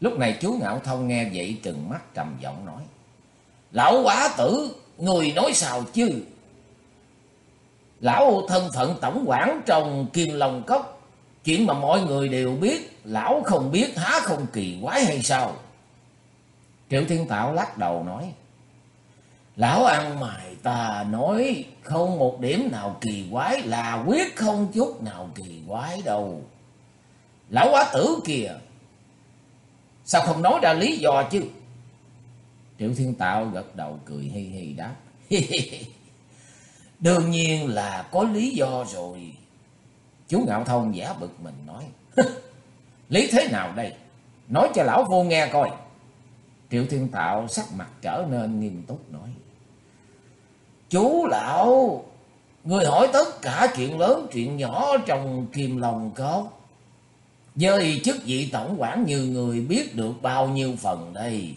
Lúc này chú Ngạo Thông nghe vậy trừng mắt trầm giọng nói. Lão quá tử, người nói sao chứ? Lão thân phận tổng quản trong Kim Long Cốc. Chuyện mà mọi người đều biết, lão không biết há không kỳ quái hay sao? Triệu Thiên Tạo lắc đầu nói. Lão ăn mày ta nói không một điểm nào kỳ quái là quyết không chút nào kỳ quái đâu. Lão quá tử kìa. Sao không nói ra lý do chứ? Triệu Thiên Tạo gật đầu cười hi hi đáp. Đương nhiên là có lý do rồi. Chú Ngạo Thông giả bực mình nói. lý thế nào đây? Nói cho lão vô nghe coi. Triệu Thiên Tạo sắc mặt trở nên nghiêm túc nói. Chú lão, người hỏi tất cả chuyện lớn chuyện nhỏ trong kim lòng cốt. Với chức vị tổng quản như người biết được bao nhiêu phần đây.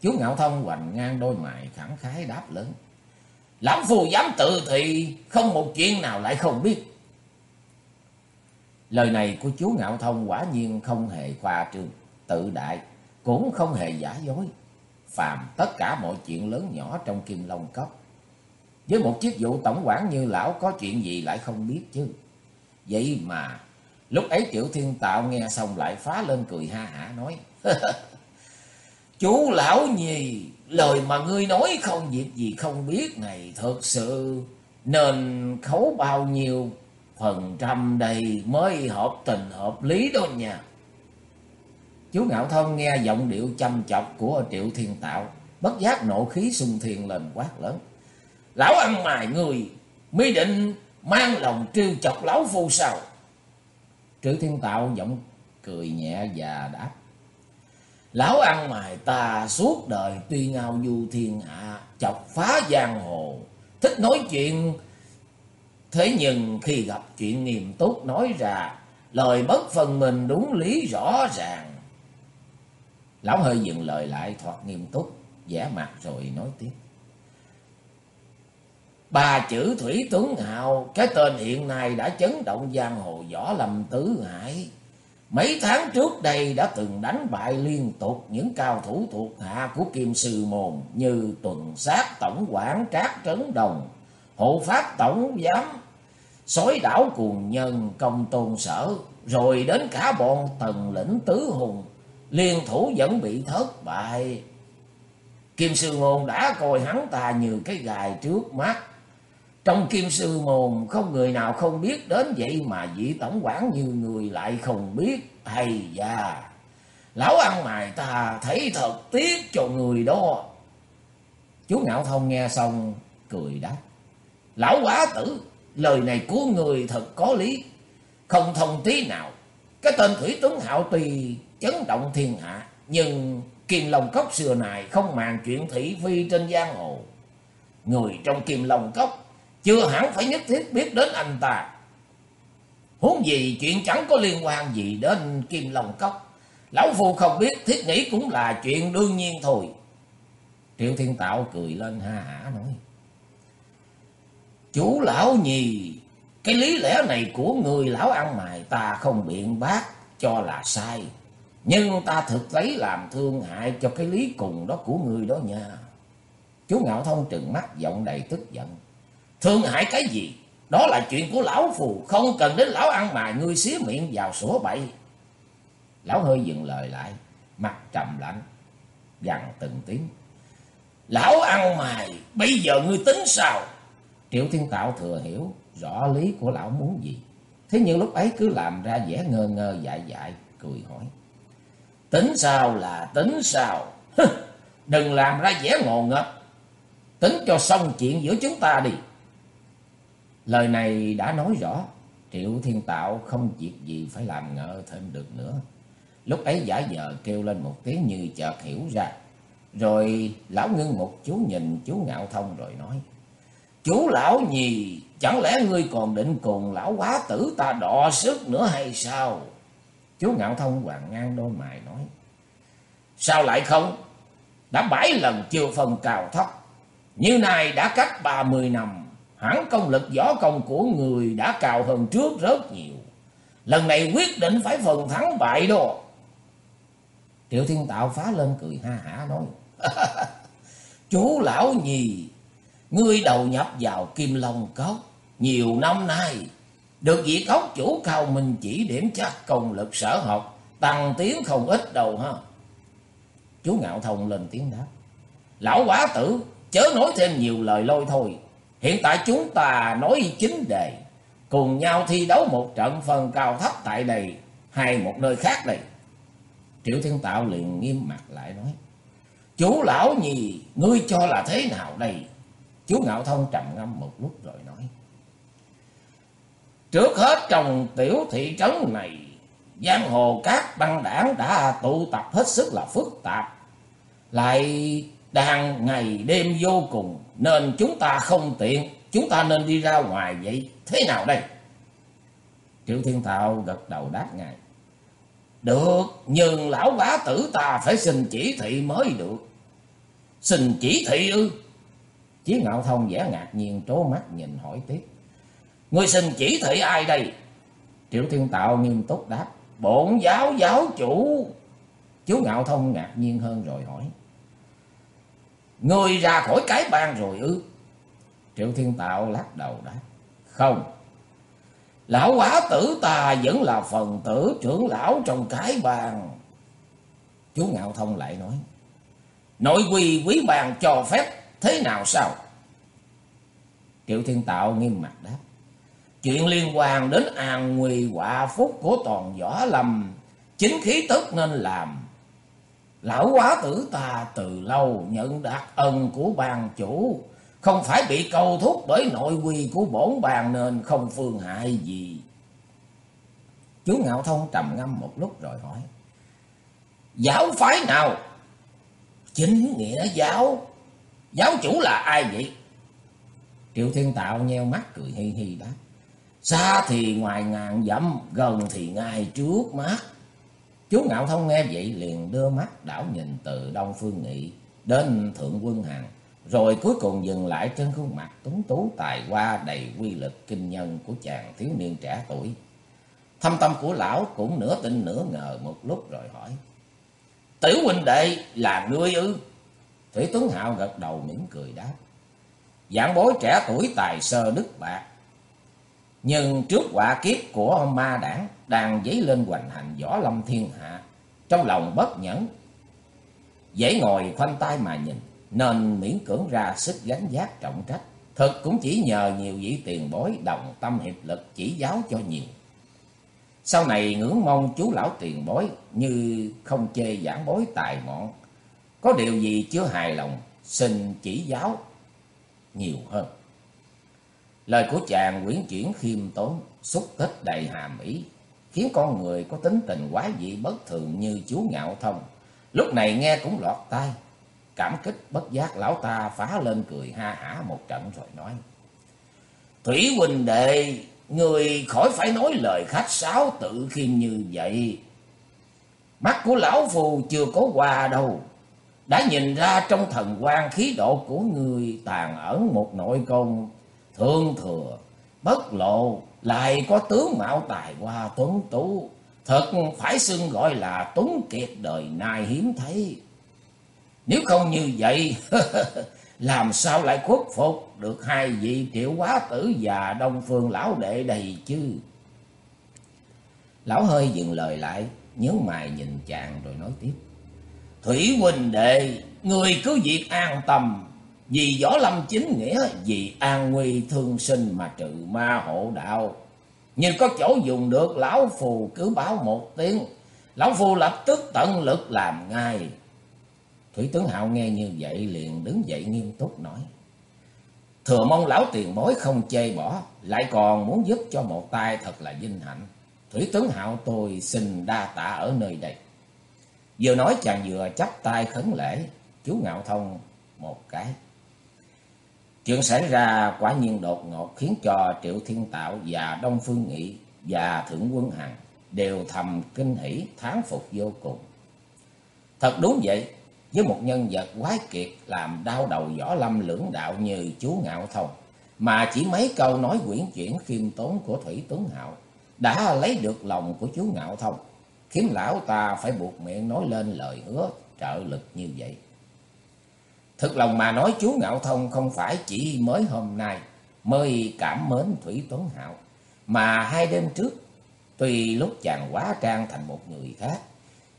Chú Ngạo Thông hoành ngang đôi mày khẳng khái đáp lớn. Lão phù dám tự thì không một chuyện nào lại không biết. Lời này của chú Ngạo Thông quả nhiên không hề khoa trương, tự đại, cũng không hề giả dối. Phàm tất cả mọi chuyện lớn nhỏ trong kim long cốc. Với một chức vụ tổng quản như lão có chuyện gì lại không biết chứ. Vậy mà lúc ấy Triệu Thiên Tạo nghe xong lại phá lên cười ha hả nói. Chú lão nhì, lời mà ngươi nói không việc gì không biết này thật sự nên khấu bao nhiêu phần trăm đây mới hợp tình hợp lý đó nha. Chú Ngạo Thông nghe giọng điệu chăm chọc của Triệu Thiên Tạo, bất giác nộ khí xung thiên lên quát lớn. Lão ăn mài người, mi định mang lòng trêu chọc lão phu sao? Trữ Thiên Tạo giọng cười nhẹ và đáp. Lão ăn mày ta suốt đời tuy ngao du thiên hạ, chọc phá giang hồ, thích nói chuyện. Thế nhưng khi gặp chuyện nghiêm túc nói ra, lời bất phần mình đúng lý rõ ràng. Lão hơi dừng lời lại thoạt nghiêm túc, vẻ mặt rồi nói tiếp. Ba chữ Thủy Tuấn Hào, cái tên hiện nay đã chấn động giang hồ võ lâm tứ hải. Mấy tháng trước đây đã từng đánh bại liên tục những cao thủ thuộc hạ của Kim Sư Môn như tuần sát tổng quản Trác Trấn Đồng, hộ pháp tổng giám, sói đảo cuồng nhân công tôn sở, rồi đến cả bọn tần lĩnh tứ hùng, liên thủ vẫn bị thất bại. Kim Sư Môn đã coi hắn ta như cái gài trước mắt, trong kim sư môn không người nào không biết đến vậy mà vị tổng quản như người lại không biết. Hay da, lão ăn mày ta thấy thật tiếc cho người đó. Chú Ngạo Thông nghe xong cười đáp. Lão quá tử, lời này của người thật có lý. Không thông tí nào. Cái tên Thủy Tuấn Hạo tùy chấn động thiên hạ. Nhưng Kim lòng Cốc xưa này không màng chuyện thị phi trên giang hồ. Người trong Kim lòng Cốc chưa hẳn phải nhất thiết biết đến anh ta. Huống gì chuyện chẳng có liên quan gì đến Kim Long Cốc. Lão Phu không biết thiết nghĩ cũng là chuyện đương nhiên thôi. Triệu Thiên Tạo cười lên ha hả nói. Chú lão nhì, cái lý lẽ này của người lão ăn mày ta không biện bác cho là sai. Nhưng ta thực lấy làm thương hại cho cái lý cùng đó của người đó nha. Chú Ngạo Thông trừng mắt giọng đầy tức giận. Thương hại cái gì? Đó là chuyện của lão phù, không cần đến lão ăn mài ngươi xía miệng vào sổ bậy. Lão hơi dừng lời lại, mặt trầm lạnh, gằn từng tiếng. Lão ăn mài, bây giờ ngươi tính sao? Triệu Thiên Tạo thừa hiểu rõ lý của lão muốn gì. Thế nhưng lúc ấy cứ làm ra vẻ ngơ ngơ dại dại, cười hỏi. Tính sao là tính sao? Đừng làm ra vẻ ngộ ngợp. Tính cho xong chuyện giữa chúng ta đi. Lời này đã nói rõ, Triệu Thiên Tạo không việc gì phải làm ngợ thêm được nữa. Lúc ấy giả vờ kêu lên một tiếng như chợt hiểu ra. Rồi lão ngưng một chú nhìn chú Ngạo Thông rồi nói. Chú lão nhì, chẳng lẽ ngươi còn định cùng lão quá tử ta đọ sức nữa hay sao? Chú Ngạo Thông hoàng ngang đôi mày nói. Sao lại không? Đã bảy lần chưa phân cao thấp. Như này đã cách ba mươi năm hẳn công lực võ công của người đã cao hơn trước rất nhiều. Lần này quyết định phải phần thắng bại đó. Triệu Thiên Tạo phá lên cười ha hả nói. Chú lão nhì, ngươi đầu nhập vào Kim Long Cốc nhiều năm nay. Được vị cốc chủ cao mình chỉ điểm chắc công lực sở học, tăng tiến không ít đâu ha. Chú Ngạo Thông lên tiếng đáp. Lão quá tử, chớ nói thêm nhiều lời lôi thôi. Hiện tại chúng ta nói chính đề. Cùng nhau thi đấu một trận phần cao thấp tại đây, hay một nơi khác đây. Triệu Thiên Tạo liền nghiêm mặt lại nói. Chú lão nhì, ngươi cho là thế nào đây? Chú Ngạo Thông trầm ngâm một lúc rồi nói. Trước hết trong tiểu thị trấn này, giang hồ các băng đảng đã tụ tập hết sức là phức tạp. Lại đang ngày đêm vô cùng, nên chúng ta không tiện, chúng ta nên đi ra ngoài vậy. Thế nào đây? Triệu Thiên Thạo gật đầu đáp ngài. Được, nhưng lão bá tử ta phải xin chỉ thị mới được. Xin chỉ thị ư? Chí Ngạo Thông vẻ ngạc nhiên trố mắt nhìn hỏi tiếp. Người xin chỉ thị ai đây? Triệu Thiên Tạo nghiêm túc đáp. Bổn giáo giáo chủ. Chú Ngạo Thông ngạc nhiên hơn rồi hỏi. Người ra khỏi cái bang rồi ư? Triệu Thiên Tạo lắc đầu đáp. Không. Lão quả tử ta vẫn là phần tử trưởng lão trong cái bang. Chú Ngạo Thông lại nói. Nội quy quý bang cho phép thế nào sao? Triệu Thiên Tạo nghiêm mặt đáp. Chuyện liên quan đến an nguy quả phúc của toàn võ lâm. Chính khí tức nên làm. Lão quá tử ta từ lâu nhận đạt ân của bàn chủ. Không phải bị cầu thúc bởi nội quy của bổn bàn nên không phương hại gì. Chú Ngạo Thông trầm ngâm một lúc rồi hỏi. Giáo phái nào? Chính nghĩa giáo. Giáo chủ là ai vậy? Triệu Thiên Tạo nheo mắt cười hi hi đáp. Xa thì ngoài ngàn dặm, gần thì ngay trước mắt. Chú Ngạo Thông nghe vậy liền đưa mắt đảo nhìn từ Đông Phương Nghị đến Thượng Quân Hằng. Rồi cuối cùng dừng lại trên khuôn mặt tuấn tú tài hoa đầy quy lực kinh nhân của chàng thiếu niên trẻ tuổi. Thâm tâm của lão cũng nửa tin nửa ngờ một lúc rồi hỏi. Tiểu huynh đệ là ngươi ư? Thủy Tuấn Hạo gật đầu mỉm cười đáp. Dạng bối trẻ tuổi tài sơ đức bạc. Nhưng trước quả kiếp của ma đảng đang dấy lên hoành hành võ lâm thiên hạ. Trong lòng bất nhẫn. Dễ ngồi khoanh tay mà nhìn. Nên miễn cưỡng ra sức gánh giác trọng trách. Thực cũng chỉ nhờ nhiều vị tiền bối đồng tâm hiệp lực chỉ giáo cho nhiều. Sau này ngưỡng mong chú lão tiền bối như không chê giảng bối tài mọn. Có điều gì chưa hài lòng, xin chỉ giáo nhiều hơn. Lời của chàng quyến chuyển khiêm tốn, xúc tích đầy hàm ý, khiến con người có tính tình quá dị bất thường như chú Ngạo Thông. Lúc này nghe cũng lọt tai, cảm kích bất giác lão ta phá lên cười ha hả một trận rồi nói. Thủy huynh đệ, người khỏi phải nói lời khách sáo tự khiêm như vậy. Mắt của lão phù chưa có qua đâu. Đã nhìn ra trong thần quan khí độ của người tàn ẩn một nội công thương thừa, bất lộ, lại có tướng mạo tài hoa tuấn tú. Thật phải xưng gọi là tuấn kiệt đời nay hiếm thấy. Nếu không như vậy, làm sao lại khuất phục được hai vị triệu quá tử và đông phương lão đệ đầy chứ? Lão hơi dừng lời lại, nhớ mày nhìn chàng rồi nói tiếp. Thủy huynh đệ, người cứ việc an tâm, vì võ lâm chính nghĩa, vì an nguy thương sinh mà trừ ma hộ đạo. như có chỗ dùng được, lão phù cứ báo một tiếng, lão phù lập tức tận lực làm ngay. Thủy tướng Hạo nghe như vậy liền đứng dậy nghiêm túc nói. Thừa mong lão tiền bối không chê bỏ, lại còn muốn giúp cho một tay thật là vinh hạnh. Thủy tướng Hạo tôi xin đa tạ ở nơi đây. Vừa nói chàng vừa chắp tay khấn lễ, chú Ngạo Thông một cái. Chuyện xảy ra quả nhiên đột ngột khiến cho Triệu Thiên Tạo và Đông Phương Nghị và Thượng Quân Hằng đều thầm kinh hỉ thán phục vô cùng. Thật đúng vậy, với một nhân vật quái kiệt làm đau đầu võ lâm lưỡng đạo như chú Ngạo Thông, mà chỉ mấy câu nói quyển chuyển khiêm tốn của Thủy Tuấn Hạo đã lấy được lòng của chú Ngạo Thông, khiến lão ta phải buộc miệng nói lên lời hứa trợ lực như vậy. Thực lòng mà nói chú Ngạo Thông không phải chỉ mới hôm nay mới cảm mến Thủy Tuấn Hạo, mà hai đêm trước, tuy lúc chàng quá trang thành một người khác,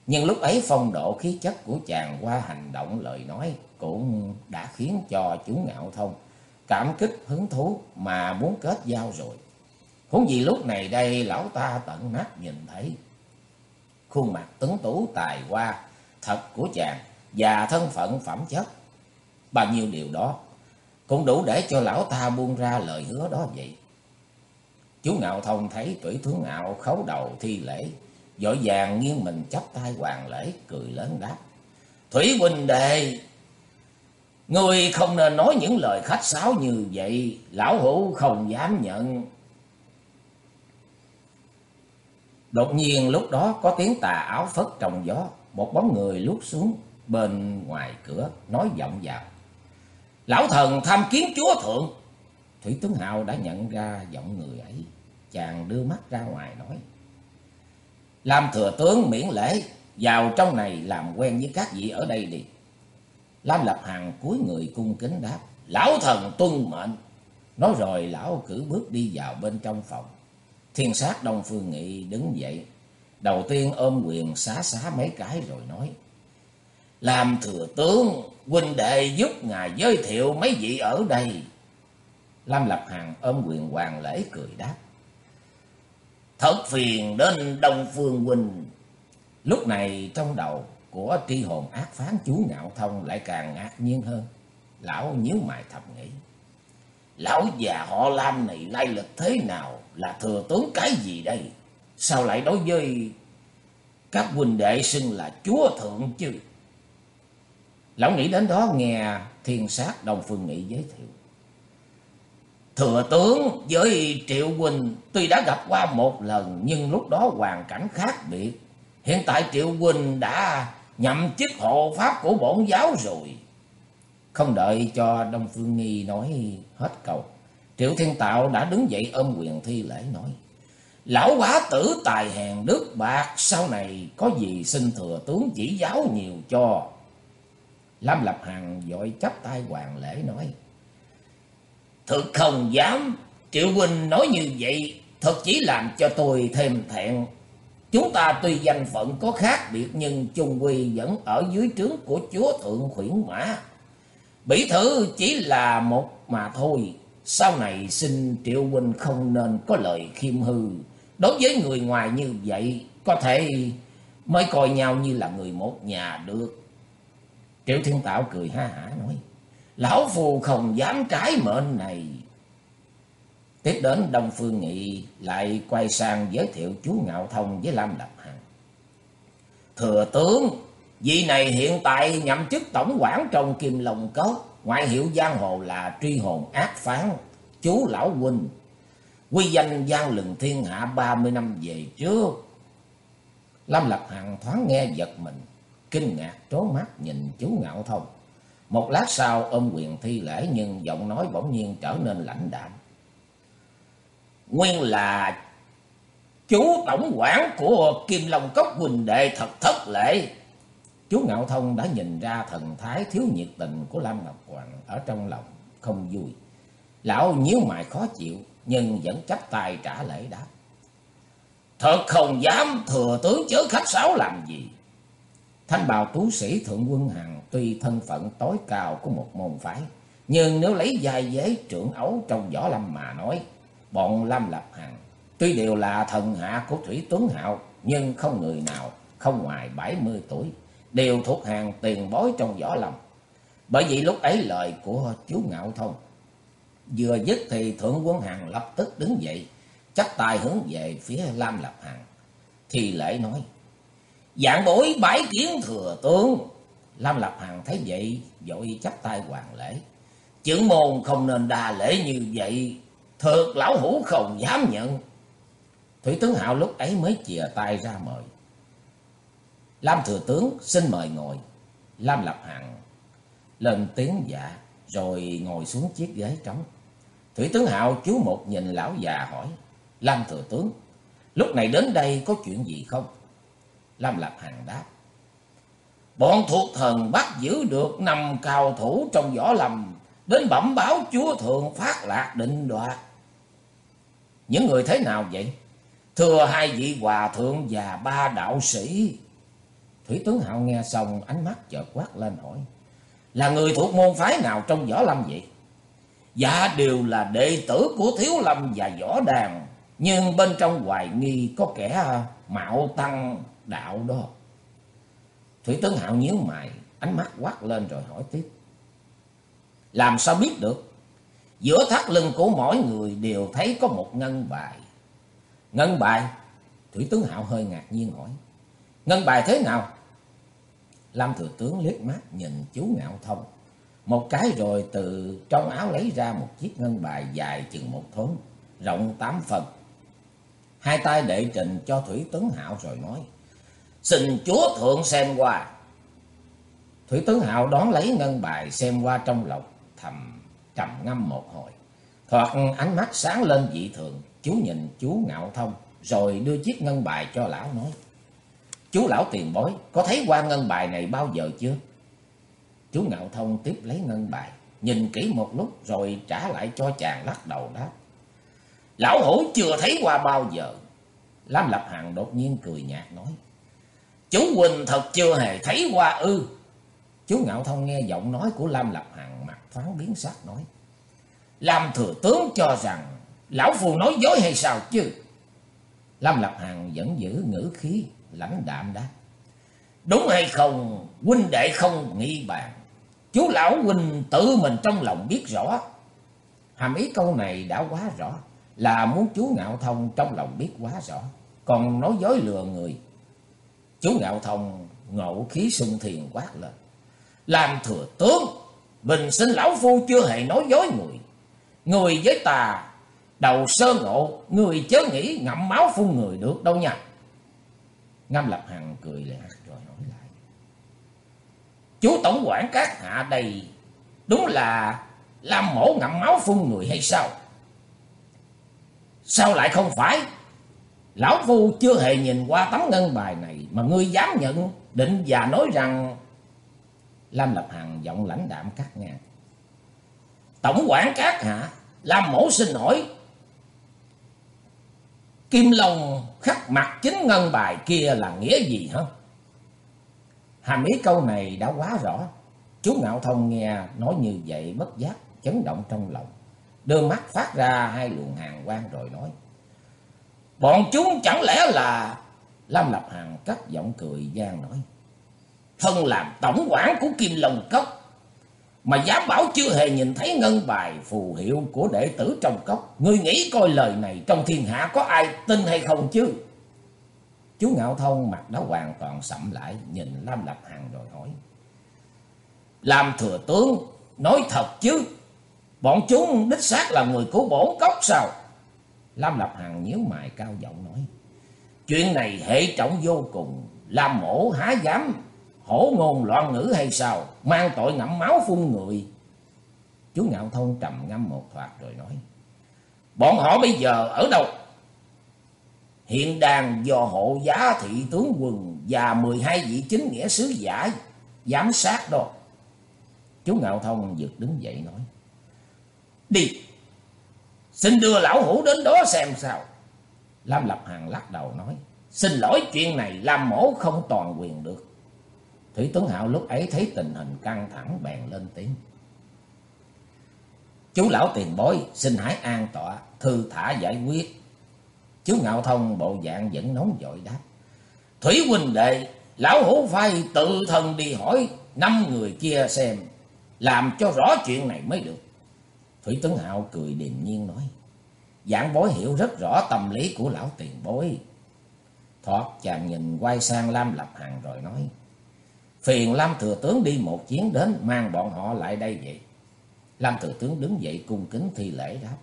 nhưng lúc ấy phong độ khí chất của chàng qua hành động lời nói cũng đã khiến cho chú Ngạo Thông cảm kích hứng thú mà muốn kết giao rồi. Huống gì lúc này đây lão ta tận mắt nhìn thấy khuôn mặt tuấn tú tài hoa thật của chàng và thân phận phẩm chất. Bao nhiêu điều đó cũng đủ để cho lão ta buông ra lời hứa đó vậy. Chú Ngạo Thông thấy tuổi tướng ngạo khấu đầu thi lễ, dội vàng nghiêng mình chắp tay hoàng lễ, cười lớn đáp. Thủy huynh đệ, người không nên nói những lời khách sáo như vậy, lão hữu không dám nhận. Đột nhiên lúc đó có tiếng tà áo phất trong gió, một bóng người lút xuống bên ngoài cửa, nói giọng vào. Lão thần tham kiến chúa thượng. Thủy Tuấn Hào đã nhận ra giọng người ấy. Chàng đưa mắt ra ngoài nói. Làm thừa tướng miễn lễ, vào trong này làm quen với các vị ở đây đi. Lam Lập Hằng cuối người cung kính đáp. Lão thần tuân mệnh. Nói rồi lão cử bước đi vào bên trong phòng. Thiên sát Đông Phương Nghị đứng dậy. Đầu tiên ôm quyền xá xá mấy cái rồi nói. Làm thừa tướng, huynh đệ giúp ngài giới thiệu mấy vị ở đây. Lam Lập Hằng ôm quyền hoàng lễ cười đáp. Thật phiền đến Đông Phương huynh. Lúc này trong đầu của tri hồn ác phán chú Ngạo Thông lại càng ngạc nhiên hơn. Lão nhíu mày thầm nghĩ. Lão già họ Lam này lai lịch thế nào? Là thừa tướng cái gì đây? Sao lại đối với các huynh đệ xưng là chúa thượng chứ? Lão nghĩ đến đó, nghe thiên sát đồng Phương Nghị giới thiệu. Thừa tướng với Triệu Quỳnh, tuy đã gặp qua một lần, nhưng lúc đó hoàn cảnh khác biệt. Hiện tại Triệu Quỳnh đã nhậm chức hộ pháp của bổn giáo rồi. Không đợi cho Đông Phương Nghi nói hết câu. Triệu Thiên Tạo đã đứng dậy ôm quyền thi lễ nói. Lão quá tử tài hèn đức bạc, sau này có gì xin thừa tướng chỉ giáo nhiều cho. Lam Lập Hằng dội chắp tay hoàng lễ nói. Thực không dám, Triệu Huynh nói như vậy, thật chỉ làm cho tôi thêm thẹn. Chúng ta tuy danh phận có khác biệt nhưng chung quy vẫn ở dưới trướng của chúa thượng khuyển mã. Bỉ thử chỉ là một mà thôi, sau này xin Triệu Huynh không nên có lời khiêm hư. Đối với người ngoài như vậy, có thể mới coi nhau như là người một nhà được. Triệu Thiên Tạo cười ha hả nói. Lão Phù không dám trái mệnh này. Tiếp đến Đông Phương Nghị lại quay sang giới thiệu chú Ngạo Thông với Lam Lập Hằng. Thừa tướng, vị này hiện tại nhậm chức tổng quản trong Kim Long Cốc, ngoại hiệu giang hồ là truy hồn ác phán, chú Lão Huynh. Quy danh gian lừng thiên hạ 30 năm về trước. Lâm Lập Hằng thoáng nghe giật mình, kinh ngạc trố mắt nhìn chú Ngạo Thông. Một lát sau, ôm quyền thi lễ, nhưng giọng nói bỗng nhiên trở nên lạnh đạm. Nguyên là chú tổng quản của Kim Long Cốc Quỳnh Đệ thật thất lễ. Chú Ngạo Thông đã nhìn ra thần thái thiếu nhiệt tình của Lam Ngọc Hoàng ở trong lòng, không vui. Lão nhíu mày khó chịu, nhưng vẫn chắp tay trả lễ đáp. Thật không dám thừa tướng chớ khách sáo làm gì. Thanh bào tú sĩ Thượng Quân Hằng tuy thân phận tối cao của một môn phái, nhưng nếu lấy giai dế trưởng ấu trong võ lâm mà nói, bọn Lâm Lập Hằng tuy đều là thần hạ của Thủy Tuấn Hạo, nhưng không người nào không ngoài 70 tuổi, đều thuộc hàng tiền bối trong võ lâm. Bởi vì lúc ấy lời của chú Ngạo Thông vừa dứt thì Thượng Quân Hằng lập tức đứng dậy, chắp tay hướng về phía Lam Lập Hằng. Thì lễ nói: Dạng bối bái kiến thừa tướng. Lam Lập Hằng thấy vậy, dội chắp tay hoàng lễ. Chưởng môn không nên đa lễ như vậy, thật lão hủ không dám nhận. Thủy tướng Hạo lúc ấy mới chìa tay ra mời. Lam thừa tướng xin mời ngồi. Lam Lập Hằng lên tiếng dạ, rồi ngồi xuống chiếc ghế trống. Thủy tướng Hạo chú một nhìn lão già hỏi. Lam thừa tướng, lúc này đến đây có chuyện gì không? Lâm Lập Hằng đáp. Bọn thuộc thần bắt giữ được năm cao thủ trong võ lâm, đến bẩm báo chúa thượng phát lạc định đoạt. Những người thế nào vậy? Thưa hai vị hòa thượng và ba đạo sĩ. Thủy tướng Hạo nghe xong ánh mắt chợt quát lên hỏi. Là người thuộc môn phái nào trong võ lâm vậy? Dạ đều là đệ tử của Thiếu Lâm và Võ Đàn. Nhưng bên trong hoài nghi có kẻ à, mạo tăng đạo đó. Thủy tướng Hạo nhíu mày, ánh mắt quát lên rồi hỏi tiếp. Làm sao biết được? Giữa thắt lưng của mỗi người đều thấy có một ngân bài. Ngân bài? Thủy tướng Hạo hơi ngạc nhiên hỏi. Ngân bài thế nào? Lâm thừa tướng liếc mắt nhìn chú Ngạo Thông. Một cái rồi từ trong áo lấy ra một chiếc ngân bài dài chừng một thốn, rộng tám phần. Hai tay đệ trình cho Thủy tướng Hạo rồi nói. Xin chúa thượng xem qua. Thủy tướng Hạo đón lấy ngân bài xem qua trong lòng thầm trầm ngâm một hồi. Thoạt ánh mắt sáng lên dị thường, chú nhìn chú Ngạo Thông, rồi đưa chiếc ngân bài cho lão nói. Chú lão tiền bối, có thấy qua ngân bài này bao giờ chưa? Chú Ngạo Thông tiếp lấy ngân bài, nhìn kỹ một lúc rồi trả lại cho chàng lắc đầu đáp. Lão hổ chưa thấy qua bao giờ. Lam Lập Hằng đột nhiên cười nhạt nói. Chú Quỳnh thật chưa hề thấy qua ư. Chú Ngạo Thông nghe giọng nói của Lam Lập Hằng mặt thoáng biến sắc nói. Lam thừa tướng cho rằng lão phù nói dối hay sao chứ? Lam Lập Hằng vẫn giữ ngữ khí lãnh đạm đáp. Đúng hay không, huynh đệ không nghi bàn. Chú lão huynh tự mình trong lòng biết rõ. Hàm ý câu này đã quá rõ, là muốn chú Ngạo Thông trong lòng biết quá rõ, còn nói dối lừa người. Chú Ngạo Thông ngẫu khí sung thiền quát lên. Làm thừa tướng, bình sinh lão phu chưa hề nói dối người. Người với tà, đầu sơ ngộ, người chớ nghĩ ngậm máu phun người được đâu nha. Ngâm Lập Hằng cười lẹ rồi nói lại. Chú Tổng quản các hạ đây đúng là làm mổ ngậm máu phun người hay sao? Sao lại không phải? Lão Phu chưa hề nhìn qua tấm ngân bài này mà ngươi dám nhận định và nói rằng... Lam Lập Hằng giọng lãnh đạm cắt ngang. Tổng quản các hạ, làm mổ xin hỏi Kim Long khắc mặt chính ngân bài kia là nghĩa gì hả? Hàm ý câu này đã quá rõ. Chú Ngạo Thông nghe nói như vậy bất giác, chấn động trong lòng. Đưa mắt phát ra hai luồng hàng quang rồi nói. Bọn chúng chẳng lẽ là... Lâm Lập Hằng cất giọng cười gian nói. Thân làm tổng quản của Kim Long Cốc mà dám bảo chưa hề nhìn thấy ngân bài phù hiệu của đệ tử trong cốc. Ngươi nghĩ coi lời này trong thiên hạ có ai tin hay không chứ? Chú Ngạo Thông mặt đã hoàn toàn sậm lại, nhìn Lam Lập Hằng rồi hỏi. Làm thừa tướng, nói thật chứ, bọn chúng đích xác là người của bổn cốc sao? Lam Lập Hằng nhíu mày cao giọng nói. Chuyện này hệ trọng vô cùng, làm mổ há dám hổ ngôn loạn ngữ hay sao, mang tội ngậm máu phun người. Chú Ngạo Thông trầm ngâm một thoạt rồi nói, bọn họ bây giờ ở đâu? Hiện đàn do hộ giá thị tướng quân và 12 vị chính nghĩa sứ giả giám sát đó. Chú Ngạo Thông giật đứng dậy nói, đi, xin đưa lão hủ đến đó xem sao. Lam Lập Hằng lắc đầu nói, xin lỗi chuyện này Lam mổ không toàn quyền được. Thủy Tuấn Hạo lúc ấy thấy tình hình căng thẳng bèn lên tiếng. Chú lão tiền bối xin hãy an tọa, thư thả giải quyết. Chú Ngạo Thông bộ dạng vẫn nóng vội đáp. Thủy huynh đệ, lão hữu phải tự thân đi hỏi năm người kia xem, làm cho rõ chuyện này mới được. Thủy Tuấn Hạo cười điềm nhiên nói. Giảng bối hiểu rất rõ tâm lý của lão tiền bối. Thoát chàng nhìn quay sang Lam Lập Hằng rồi nói. Phiền Lam Thừa Tướng đi một chuyến đến mang bọn họ lại đây vậy. Lam Thừa Tướng đứng dậy cung kính thi lễ đáp.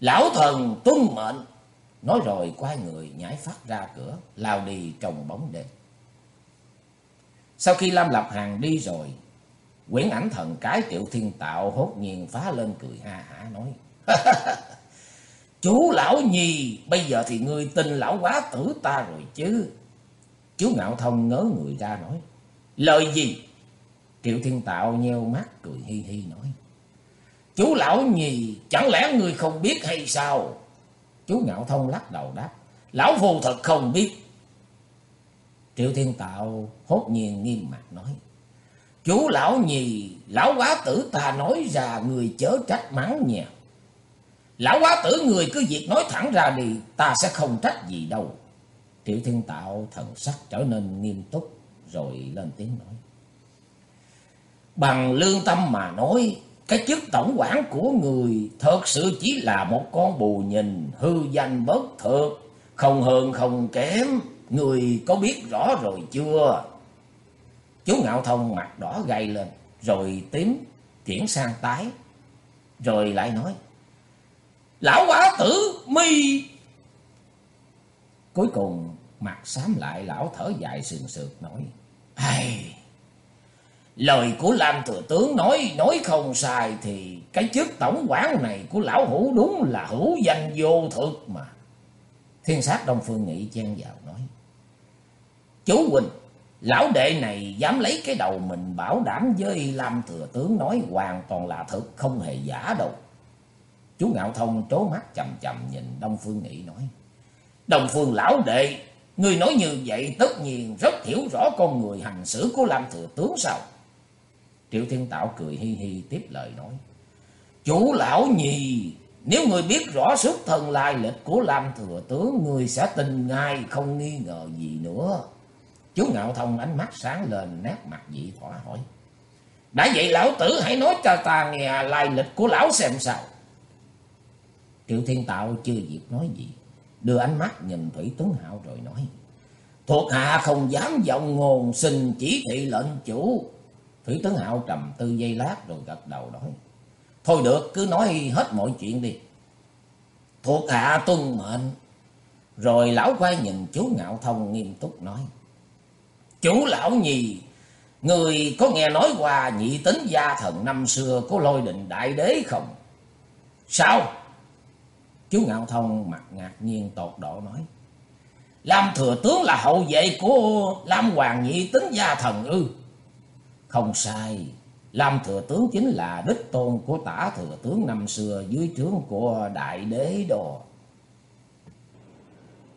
Lão thần tuân mệnh. Nói rồi quay người nhảy phát ra cửa, lao đi trong bóng đêm. Sau khi Lam Lập Hàng đi rồi, quyển ảnh thần cái triệu thiên tạo hốt nhiên phá lên cười ha hả nói. Chú lão nhì, bây giờ thì ngươi tin lão quá tử ta rồi chứ. Chú Ngạo Thông ngớ người ra nói. Lời gì? Triệu Thiên Tạo nheo mắt cười hi hi nói. Chú lão nhì chẳng lẽ người không biết hay sao? Chú Ngạo Thông lắc đầu đáp. Lão phù thật không biết. Triệu Thiên Tạo hốt nhiên nghiêm mặt nói. Chú lão nhì, lão quá tử ta nói ra người chớ trách mắng nha. Lão quá tử người cứ việc nói thẳng ra đi, ta sẽ không trách gì đâu. Triệu Thiên Tạo thần sắc trở nên nghiêm túc, rồi lên tiếng nói. Bằng lương tâm mà nói, cái chức tổng quản của người thật sự chỉ là một con bù nhìn, hư danh bất thực, không hơn không kém. Người có biết rõ rồi chưa? Chú Ngạo Thông mặt đỏ gay lên, rồi tím, chuyển sang tái, rồi lại nói. Lão quả tử mi Cuối cùng mặt xám lại lão thở dài sườn sượt nói. Hay Lời của Lam Thừa Tướng nói nói không sai thì cái chức tổng quản này của lão hữu đúng là hữu danh vô thực mà. Thiên sát Đông Phương Nghị chen vào nói. Chú Quỳnh, lão đệ này dám lấy cái đầu mình bảo đảm với Lam Thừa Tướng nói hoàn toàn là thực, không hề giả đâu. Chú Ngạo Thông trố mắt chầm chầm nhìn Đông Phương Nghị nói. Đông Phương lão đệ, người nói như vậy tất nhiên rất hiểu rõ con người hành xử của Lam Thừa Tướng sao? Triệu Thiên Tạo cười hi hi tiếp lời nói. Chủ lão nhì, nếu người biết rõ xuất thân lai lịch của Lam Thừa Tướng, người sẽ tin ngay, không nghi ngờ gì nữa. Chú Ngạo Thông ánh mắt sáng lên, nét mặt dị thỏa hỏi. Đã vậy lão tử hãy nói cho ta nghe lai lịch của lão xem sao. Triệu Thiên Tạo chưa dịp nói gì, đưa ánh mắt nhìn Thủy Tuấn Hạo rồi nói. Thuộc hạ không dám vọng ngôn xin chỉ thị lệnh chủ. Thủy Tuấn Hạo trầm tư giây lát rồi gật đầu nói. Thôi được, cứ nói hết mọi chuyện đi. Thuộc hạ tuân mệnh. Rồi lão quay nhìn chú Ngạo Thông nghiêm túc nói. Chú lão nhì, người có nghe nói qua nhị tính gia thần năm xưa có lôi định đại đế không? Sao? Chú Ngạo Thông mặt ngạc nhiên tột độ nói. Lam thừa tướng là hậu vệ của Lam Hoàng nhị tính gia thần ư. Không sai, Lam thừa tướng chính là đích tôn của tả thừa tướng năm xưa dưới trướng của đại đế đồ.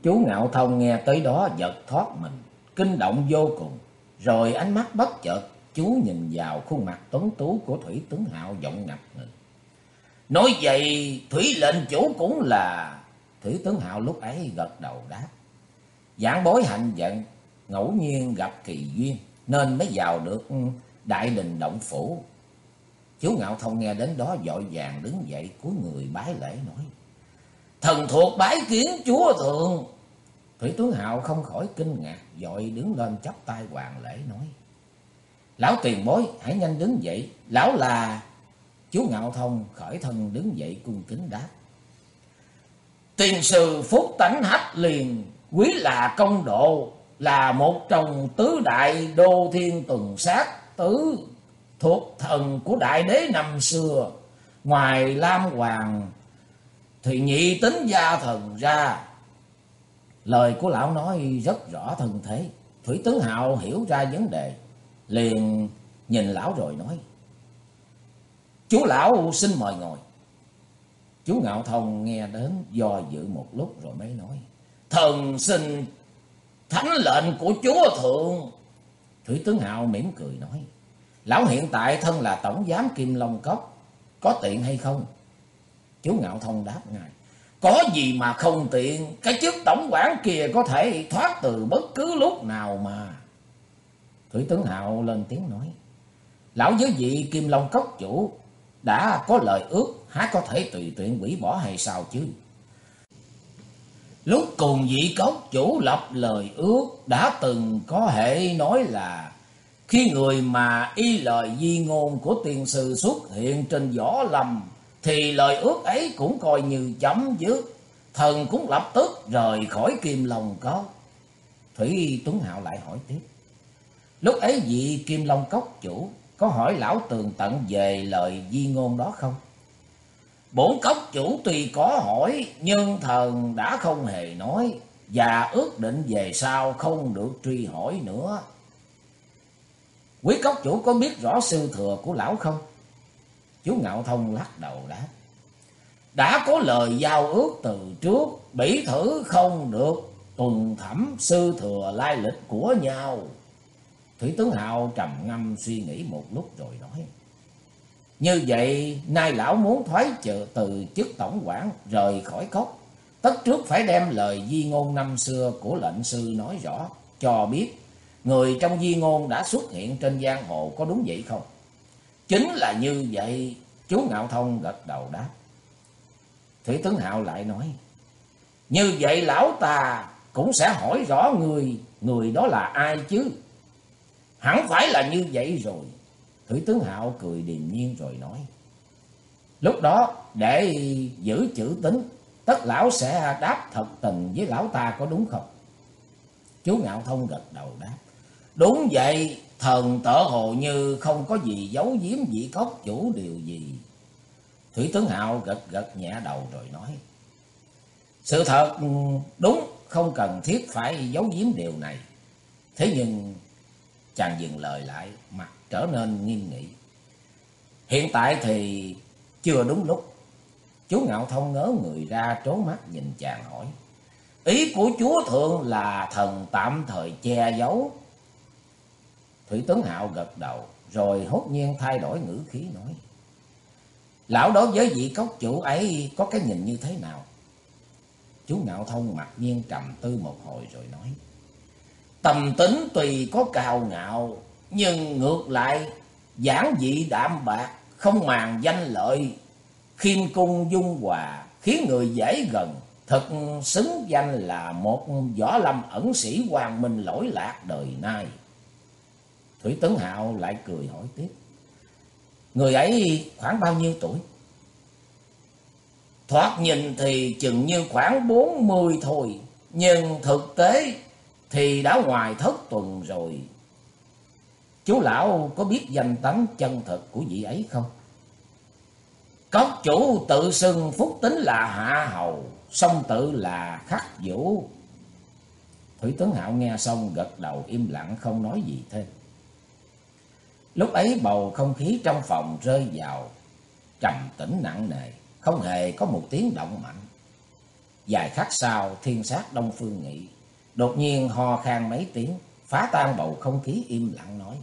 Chú Ngạo Thông nghe tới đó giật thoát mình, kinh động vô cùng. Rồi ánh mắt bất chợt, chú nhìn vào khuôn mặt tuấn tú của Thủy Tướng Hạo giọng ngập ngừng. Nói vậy, Thủy lệnh chủ cũng là... Thủy Tướng Hạo lúc ấy gật đầu đáp. Giảng bối hạnh giận, ngẫu nhiên gặp kỳ duyên, nên mới vào được đại đình động phủ. Chú Ngạo Thông nghe đến đó dội vàng đứng dậy cúi người bái lễ nói. Thần thuộc bái kiến chúa thượng. Thủy tướng Hạo không khỏi kinh ngạc, dội đứng lên chắp tay hoàng lễ nói. Lão tiền bối, hãy nhanh đứng dậy. Lão là... Chú Ngạo Thông khởi thân đứng dậy cung kính đáp. Tiền sư Phúc Tánh Hách liền, quý là công độ, là một trong tứ đại đô thiên tuần sát tứ thuộc thần của đại đế năm xưa. Ngoài Lam Hoàng thì nhị tính gia thần ra. Lời của lão nói rất rõ thân thế. Thủy Tướng Hạo hiểu ra vấn đề. Liền nhìn lão rồi nói. Chú lão xin mời ngồi. Chú Ngạo Thông nghe đến do dự một lúc rồi mới nói. Thần xin thánh lệnh của chúa thượng. Thủy tướng Hạo mỉm cười nói. Lão hiện tại thân là tổng giám Kim Long Cốc. Có tiện hay không? Chú Ngạo Thông đáp ngài. Có gì mà không tiện. Cái chức tổng quản kia có thể thoát từ bất cứ lúc nào mà. Thủy tướng Hạo lên tiếng nói. Lão giới vị Kim Long Cốc chủ đã có lời ước. Há có thể tùy tiện quỷ bỏ hay sao chứ? Lúc cùng vị cốc chủ lập lời ước, đã từng có hệ nói là, khi người mà y lời di ngôn của tiền sư xuất hiện trên võ lâm, thì lời ước ấy cũng coi như chấm dứt. Thần cũng lập tức rời khỏi kim long cốc. Thủy Tuấn Hạo lại hỏi tiếp. Lúc ấy vị kim long cốc chủ có hỏi lão tường tận về lời di ngôn đó không? Bổn cốc chủ tuy có hỏi nhưng thần đã không hề nói. và ước định về sau không được truy hỏi nữa. Quý cốc chủ có biết rõ sư thừa của lão không? Chú Ngạo Thông lắc đầu đáp. Đã có lời giao ước từ trước, bỉ thử không được tuần thẩm sư thừa lai lịch của nhau. Thủy tướng Hạo trầm ngâm suy nghĩ một lúc rồi nói. Như vậy, nay lão muốn thoái trừ từ chức tổng quản rời khỏi cốc. Tất trước phải đem lời di ngôn năm xưa của lệnh sư nói rõ, cho biết người trong di ngôn đã xuất hiện trên giang hồ có đúng vậy không? Chính là như vậy, chú Ngạo Thông gật đầu đáp. Thủy tướng Hạo lại nói, như vậy lão ta cũng sẽ hỏi rõ người, người đó là ai chứ? Hẳn phải là như vậy rồi. Thủy tướng Hạo cười điềm nhiên rồi nói. Lúc đó để giữ chữ tính, tất lão sẽ đáp thật tình với lão ta có đúng không? Chú Ngạo Thông gật đầu đáp. Đúng vậy, thần tở hồ như không có gì giấu giếm vị cốc chủ điều gì. Thủy tướng Hạo gật gật nhẹ đầu rồi nói. Sự thật ừ, đúng không cần thiết phải giấu giếm điều này. Thế nhưng chàng dừng lời lại, mặt trở nên nghiêm nghị. Hiện tại thì chưa đúng lúc. Chú Ngạo Thông ngớ người ra trốn mắt nhìn chàng hỏi. Ý của chúa thượng là thần tạm thời che giấu. Thủy tướng Hạo gật đầu, rồi hốt nhiên thay đổi ngữ khí nói. Lão đối với vị cốc chủ ấy có cái nhìn như thế nào? Chú Ngạo Thông mặc nhiên trầm tư một hồi rồi nói. Tầm tính tùy có cao ngạo, nhưng ngược lại giản dị đạm bạc, không màng danh lợi, khiêm cung dung hòa, khiến người dễ gần, thật xứng danh là một võ lâm ẩn sĩ hoàng minh lỗi lạc đời nay. Thủy Tấn Hạo lại cười hỏi tiếp. Người ấy khoảng bao nhiêu tuổi? Thoát nhìn thì chừng như khoảng bốn mươi thôi, nhưng thực tế thì đã ngoài thất tuần rồi. Chú lão có biết danh tánh chân thật của vị ấy không? Cốc chủ tự xưng phúc tính là hạ hầu, song tự là khắc vũ. Thủy tướng Hạo nghe xong gật đầu im lặng không nói gì thêm. Lúc ấy bầu không khí trong phòng rơi vào trầm tĩnh nặng nề, không hề có một tiếng động mạnh. Vài khắc sau, thiên sát Đông Phương Nghị đột nhiên ho khan mấy tiếng, phá tan bầu không khí im lặng nói.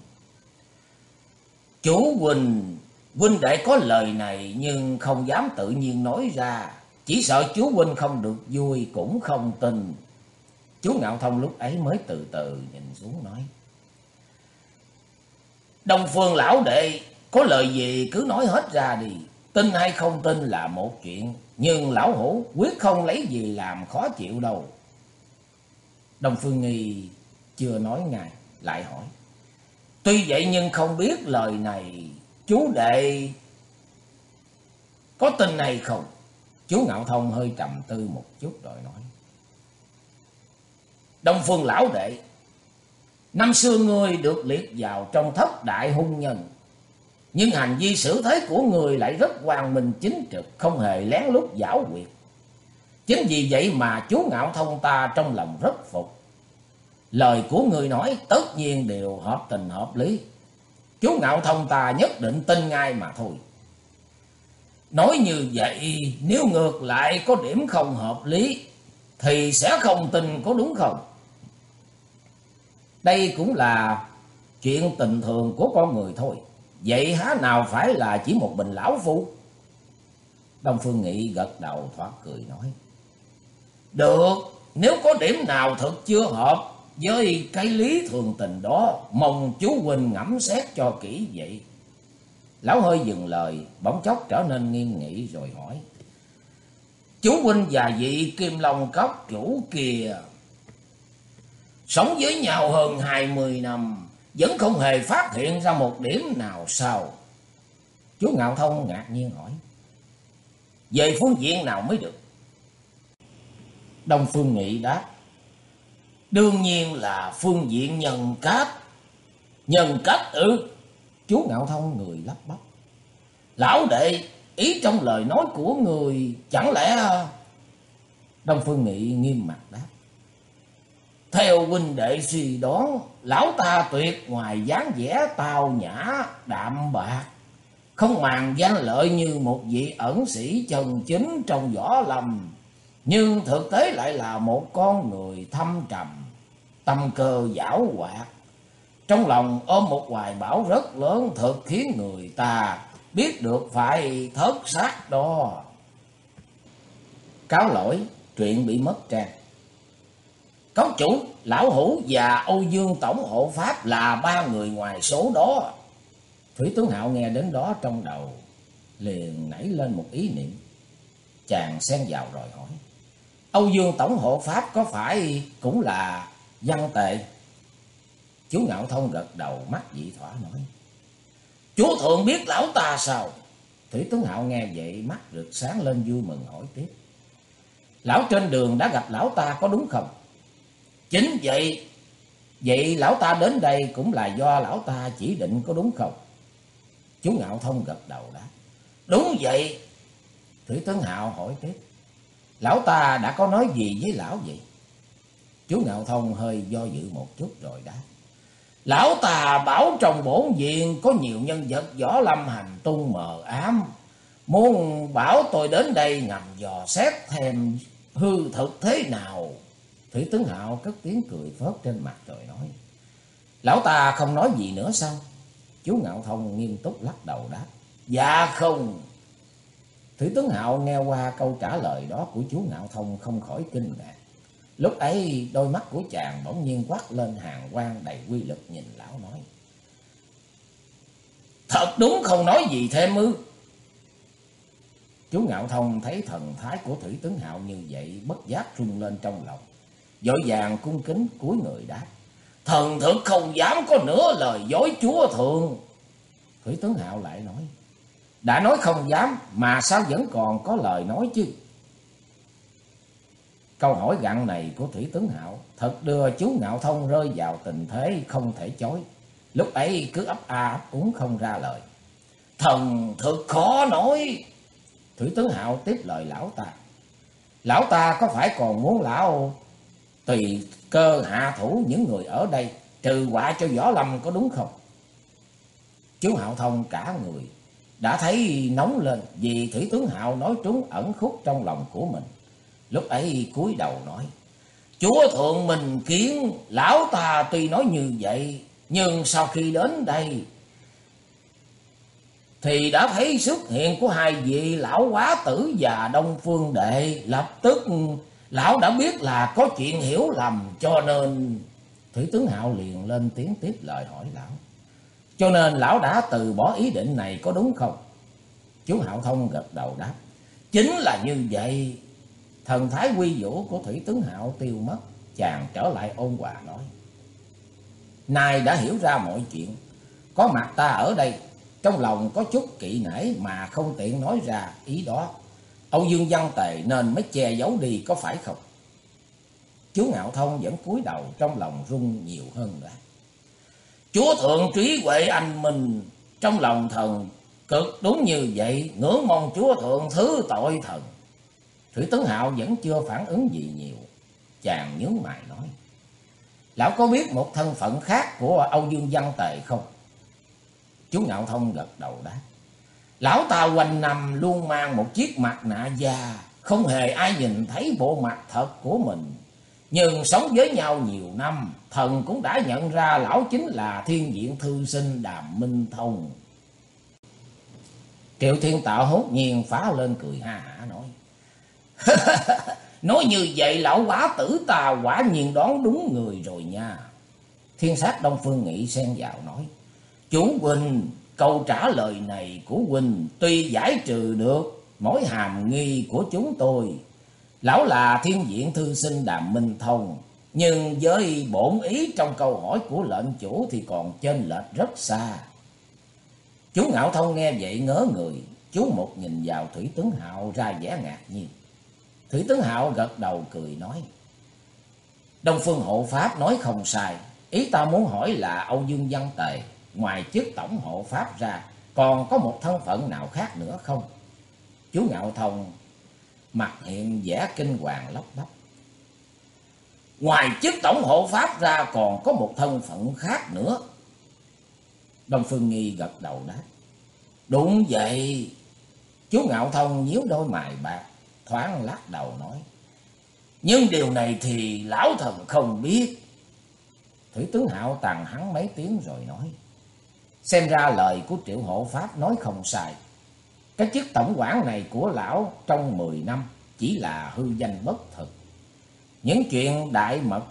Chú huỳnh Huynh đệ có lời này nhưng không dám tự nhiên nói ra. Chỉ sợ chú Huynh không được vui cũng không tin. Chú Ngạo Thông lúc ấy mới từ từ nhìn xuống nói. Đông Phương lão đệ, có lời gì cứ nói hết ra đi. Tin hay không tin là một chuyện, nhưng lão hổ quyết không lấy gì làm khó chịu đâu. Đông Phương Nghi chưa nói ngài, lại hỏi. Tuy vậy nhưng không biết lời này chú đệ có tin này không? Chú Ngạo Thông hơi trầm tư một chút rồi nói. Đông Phương lão đệ, năm xưa ngươi được liệt vào trong thất đại hung nhân. Nhưng hành vi xử thế của người lại rất hoàng minh chính trực, không hề lén lút giảo quyệt. Chính vì vậy mà chú Ngạo Thông ta trong lòng rất phục. Lời của người nói tất nhiên đều hợp tình hợp lý. Chú Ngạo Thông ta nhất định tin ngay mà thôi. Nói như vậy, nếu ngược lại có điểm không hợp lý, thì sẽ không tin có đúng không? Đây cũng là chuyện tình thường của con người thôi. Vậy há nào phải là chỉ một bình lão phu? Đông Phương Nghị gật đầu thoát cười nói. Được, nếu có điểm nào thật chưa hợp với cái lý thường tình đó, mong chú Huynh ngẫm xét cho kỹ vậy. Lão hơi dừng lời, bỗng chốc trở nên nghiêm nghị rồi hỏi. Chú Huynh và vị Kim Long Cốc chủ kìa, sống với nhau hơn hai mươi năm, vẫn không hề phát hiện ra một điểm nào sao? Chú Ngạo Thông ngạc nhiên hỏi. Về phương diện nào mới được? Đông Phương Nghị đáp. Đương nhiên là phương diện nhân cách. Nhân cách ư? Chú Ngạo Thông người lắp bắp. Lão đệ, ý trong lời nói của người chẳng lẽ... Đông Phương Nghị nghiêm mặt đáp. Theo huynh đệ suy đoán, lão ta tuyệt ngoài dáng vẻ tào nhã, đạm bạc, không màng danh lợi như một vị ẩn sĩ chân chính trong võ lâm, nhưng thực tế lại là một con người thâm trầm, tâm cơ giảo hoạt. Trong lòng ôm một hoài bão rất lớn thực khiến người ta biết được phải thất xác đo. Cáo lỗi, chuyện bị mất trang. Cấu chủ, Lão Hữu và Âu Dương Tổng Hộ Pháp là ba người ngoài số đó. Thủy tướng Hạo nghe đến đó trong đầu, liền nảy lên một ý niệm. Chàng xen vào rồi hỏi. Âu Dương Tổng Hộ Pháp có phải cũng là văn tệ? Chú Ngạo Thông gật đầu mắt dị thỏa nói. Chúa Thượng biết lão ta sao? Thủy tướng Hạo nghe vậy mắt rực sáng lên vui mừng hỏi tiếp. Lão trên đường đã gặp lão ta có đúng không? Chính vậy, vậy lão ta đến đây cũng là do lão ta chỉ định có đúng không? Chú Ngạo Thông gật đầu đáp. Đúng vậy. Thủy tướng Hạo hỏi tiếp. Lão ta đã có nói gì với lão vậy? Chú Ngạo Thông hơi do dự một chút rồi đáp. Lão ta bảo trong bổn viện có nhiều nhân vật võ lâm hành tung mờ ám. Muốn bảo tôi đến đây ngầm dò xét thêm hư thực thế nào. Thủy tướng Hạo cất tiếng cười phớt trên mặt rồi nói. Lão ta không nói gì nữa sao? Chú Ngạo Thông nghiêm túc lắc đầu đáp. Dạ không. Thủy tướng Hạo nghe qua câu trả lời đó của chú Ngạo Thông không khỏi kinh ngạc. Lúc ấy, đôi mắt của chàng bỗng nhiên quát lên hàng quang đầy quy lực nhìn lão nói. Thật đúng không nói gì thêm ư. Chú Ngạo Thông thấy thần thái của Thủy Tướng Hạo như vậy, bất giác rung lên trong lòng. Dội vàng cung kính cúi người đáp. Thần thượng không dám có nửa lời dối chúa thường Thủy Tướng Hạo lại nói. Đã nói không dám, mà sao vẫn còn có lời nói chứ. Câu hỏi gặn này của Thủy Tướng Hạo thật đưa chú Ngạo Thông rơi vào tình thế không thể chối. Lúc ấy cứ ấp a ấp úng không ra lời. Thần thực khó nói. Thủy Tướng Hạo tiếp lời lão ta. Lão ta có phải còn muốn lão tùy cơ hạ thủ những người ở đây trừ họa cho võ lâm có đúng không? Chú Hạo Thông cả người đã thấy nóng lên vì Thủy Tướng Hạo nói trúng ẩn khúc trong lòng của mình. Lúc ấy cúi đầu nói, Chúa Thượng mình kiến, lão ta tuy nói như vậy, nhưng sau khi đến đây, thì đã thấy xuất hiện của hai vị lão quá tử và đông phương đệ, lập tức lão đã biết là có chuyện hiểu lầm, cho nên Thủy tướng Hạo liền lên tiếng tiếp lời hỏi lão. Cho nên lão đã từ bỏ ý định này có đúng không? Chú Hạo Thông gật đầu đáp. Chính là như vậy. Thần thái quy vũ của Thủy tướng Hạo tiêu mất. Chàng trở lại ôn hòa nói. Nay đã hiểu ra mọi chuyện. Có mặt ta ở đây. Trong lòng có chút kỵ nể mà không tiện nói ra ý đó. Âu Dương Văn Tề nên mới che giấu đi có phải không? Chú Ngạo Thông vẫn cúi đầu trong lòng rung nhiều hơn đã. Chúa Thượng trí huệ anh mình trong lòng thần cực đúng như vậy, ngưỡng mong Chúa Thượng thứ tội thần. Thủy Tấn Hạo vẫn chưa phản ứng gì nhiều. Chàng nhớ mày nói. Lão có biết một thân phận khác của Âu Dương Văn Tề không? Chú Ngạo Thông gật đầu đáp. Lão ta quanh năm luôn mang một chiếc mặt nạ da, không hề ai nhìn thấy bộ mặt thật của mình. Nhưng sống với nhau nhiều năm, thần cũng đã nhận ra lão chính là thiên diện thư sinh Đàm Minh Thông. Triệu Thiên Tạo hốt nhiên phá lên cười ha hả nói. nói như vậy lão quả tử ta quả nhiên đoán đúng người rồi nha. Thiên sát Đông Phương Nghị xen vào nói. chủ huynh, câu trả lời này của huynh tuy giải trừ được mỗi hàm nghi của chúng tôi. Lão là thiên diện thư sinh Đàm Minh Thông. Nhưng với bổn ý trong câu hỏi của lệnh chủ thì còn trên lệch rất xa. Chú Ngạo Thông nghe vậy ngớ người, chú một nhìn vào Thủy Tướng Hạo ra vẻ ngạc nhiên. Thủy Tướng Hạo gật đầu cười nói. Đông Phương Hộ Pháp nói không sai, ý ta muốn hỏi là Âu Dương Văn Tề, ngoài chức Tổng Hộ Pháp ra, còn có một thân phận nào khác nữa không? Chú Ngạo Thông mặt hiện vẻ kinh hoàng lóc bắp. Ngoài chức tổng hộ pháp ra còn có một thân phận khác nữa. Đông Phương Nghi gật đầu đáp. Đúng vậy. Chú Ngạo Thông nhíu đôi mày bạc, thoáng lắc đầu nói. Nhưng điều này thì lão thần không biết. Thủy tướng Hạo tàn hắn mấy tiếng rồi nói. Xem ra lời của triệu hộ pháp nói không sai. Cái chức tổng quản này của lão trong 10 năm chỉ là hư danh bất thực. Những chuyện đại mật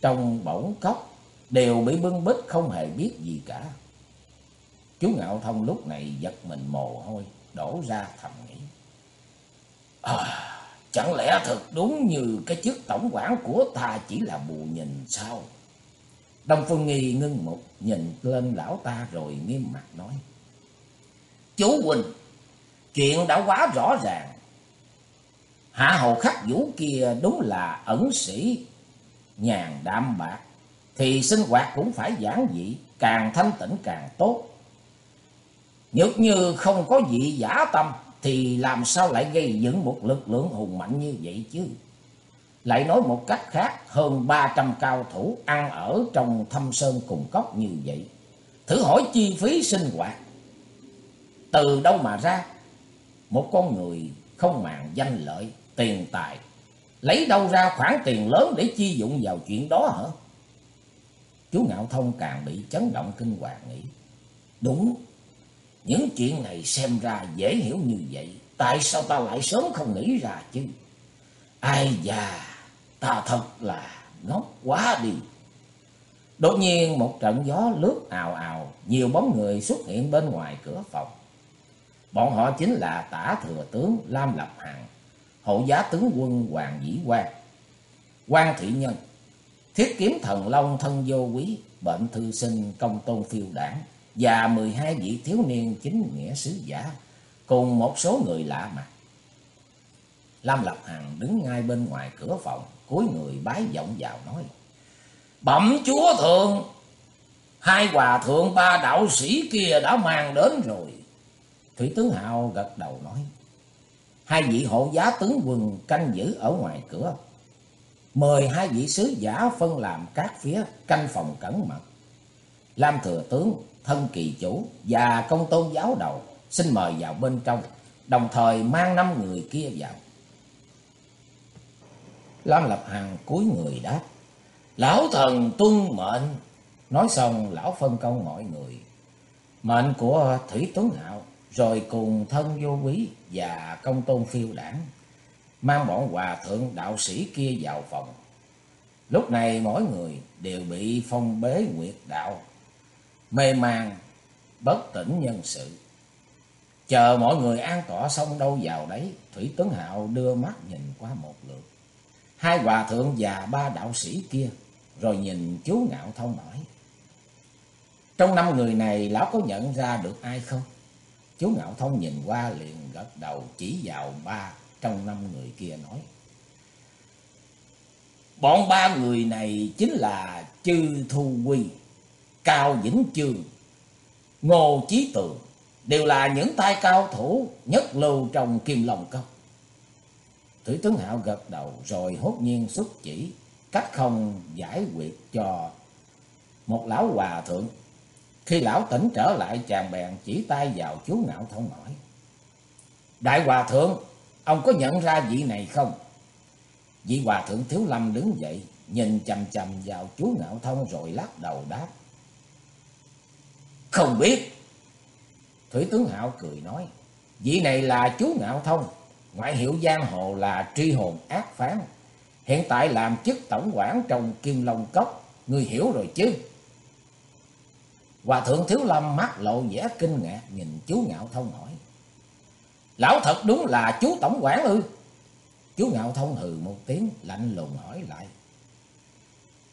trong bổng cốc đều bị bưng bít không hề biết gì cả. Chú Ngạo Thông lúc này giật mình mồ hôi, đổ ra thầm nghĩ. À, chẳng lẽ thật đúng như cái chức tổng quản của ta chỉ là bù nhìn sao? Đông Phương Nghi ngưng một nhìn lên lão ta rồi nghiêm mặt nói. Chú Quỳnh, chuyện đã quá rõ ràng. Hạ hầu khắc vũ kia đúng là ẩn sĩ, nhàn đạm bạc. Thì sinh hoạt cũng phải giản dị, càng thanh tịnh càng tốt. Nhược như không có vị giả tâm, thì làm sao lại gây dựng một lực lượng hùng mạnh như vậy chứ? Lại nói một cách khác, hơn 300 cao thủ ăn ở trong thâm sơn cùng cốc như vậy. Thử hỏi chi phí sinh hoạt. Từ đâu mà ra? Một con người không màng danh lợi, tiền tài. Lấy đâu ra khoản tiền lớn để chi dụng vào chuyện đó hả? Chú Ngạo Thông càng bị chấn động kinh hoàng nghĩ. Đúng, những chuyện này xem ra dễ hiểu như vậy. Tại sao ta lại sớm không nghĩ ra chứ? Ai già ta thật là ngốc quá đi. Đột nhiên một trận gió lướt ào ào, nhiều bóng người xuất hiện bên ngoài cửa phòng. Bọn họ chính là tả thừa tướng Lam Lập Hằng, hộ giá tướng quân Hoàng Dĩ Quang, quan thị nhân, thiết kiếm thần long thân vô quý, bệnh thư sinh công tôn phiêu đảng và 12 vị thiếu niên chính nghĩa sứ giả cùng một số người lạ mặt. Lam Lập Hằng đứng ngay bên ngoài cửa phòng, cúi người bái vọng vào nói. Bẩm chúa thượng, hai hòa thượng ba đạo sĩ kia đã mang đến rồi. Thủy tướng hào gật đầu nói. Hai vị hộ giá tướng quân canh giữ ở ngoài cửa. Mời hai vị sứ giả phân làm các phía canh phòng cẩn mật. Lam thừa tướng, thân kỳ chủ và công tôn giáo đầu xin mời vào bên trong, đồng thời mang năm người kia vào. Lam Lập Hằng cúi người đáp. Lão thần tuân mệnh. Nói xong lão phân công mọi người. Mệnh của Thủy Tuấn Hạo rồi cùng thân vô quý và công tôn phiêu đảng. Mang bọn hòa thượng đạo sĩ kia vào phòng. Lúc này mỗi người đều bị phong bế nguyệt đạo. Mê man, bất tỉnh nhân sự. Chờ mọi người an tỏa xong đâu vào đấy, Thủy Tấn Hạo đưa mắt nhìn qua một lượt hai hòa thượng và ba đạo sĩ kia, rồi nhìn chú Ngạo Thông hỏi. Trong năm người này lão có nhận ra được ai không? Chú Ngạo Thông nhìn qua liền gật đầu chỉ vào ba trong năm người kia nói. Bọn ba người này chính là Chư Thu Quy, Cao Vĩnh trường Ngô Chí Tường, đều là những tay cao thủ nhất lưu trong Kim Long Cốc. Thủy tướng Hạo gật đầu rồi hốt nhiên xuất chỉ, cách không giải quyết cho một lão hòa thượng. Khi lão tỉnh trở lại chàng bèn chỉ tay vào chú Ngạo Thông hỏi. Đại hòa thượng, ông có nhận ra vị này không? Vị hòa thượng Thiếu Lâm đứng dậy, nhìn chầm chầm vào chú Ngạo Thông rồi lắc đầu đáp. Không biết. Thủy tướng Hạo cười nói, vị này là chú Ngạo Thông ngoại hiệu giang hồ là tri hồn ác phán. Hiện tại làm chức tổng quản trong Kim Long Cốc, người hiểu rồi chứ? Hòa thượng Thiếu Lâm mắt lộ vẻ kinh ngạc nhìn chú Ngạo Thông hỏi. Lão thật đúng là chú tổng quản ư? Chú Ngạo Thông hừ một tiếng lạnh lùng hỏi lại.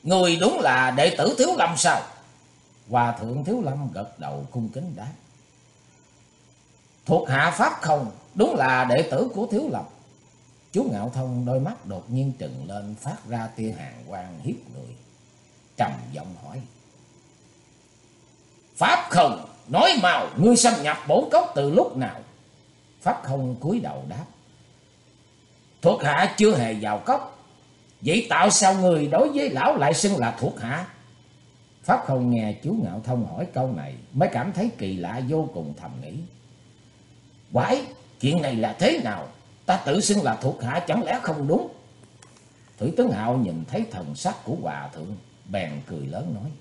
Người đúng là đệ tử Thiếu Lâm sao? Hòa thượng Thiếu Lâm gật đầu cung kính đáp. Thuộc hạ pháp không, đúng là đệ tử của Thiếu lâm Chú Ngạo Thông đôi mắt đột nhiên trừng lên phát ra tia hàng quang hiếp người. Trầm giọng hỏi. Pháp không, nói màu, ngươi xâm nhập bổ cốc từ lúc nào? Pháp không cúi đầu đáp. Thuộc hạ chưa hề vào cốc, Vậy tạo sao người đối với lão lại xưng là thuộc hạ? Pháp không nghe chú Ngạo Thông hỏi câu này mới cảm thấy kỳ lạ vô cùng thầm nghĩ. Quái, chuyện này là thế nào? Ta tự xưng là thuộc hạ chẳng lẽ không đúng? Thủy Tướng Hạo nhìn thấy thần sắc của Hòa Thượng, bèn cười lớn nói.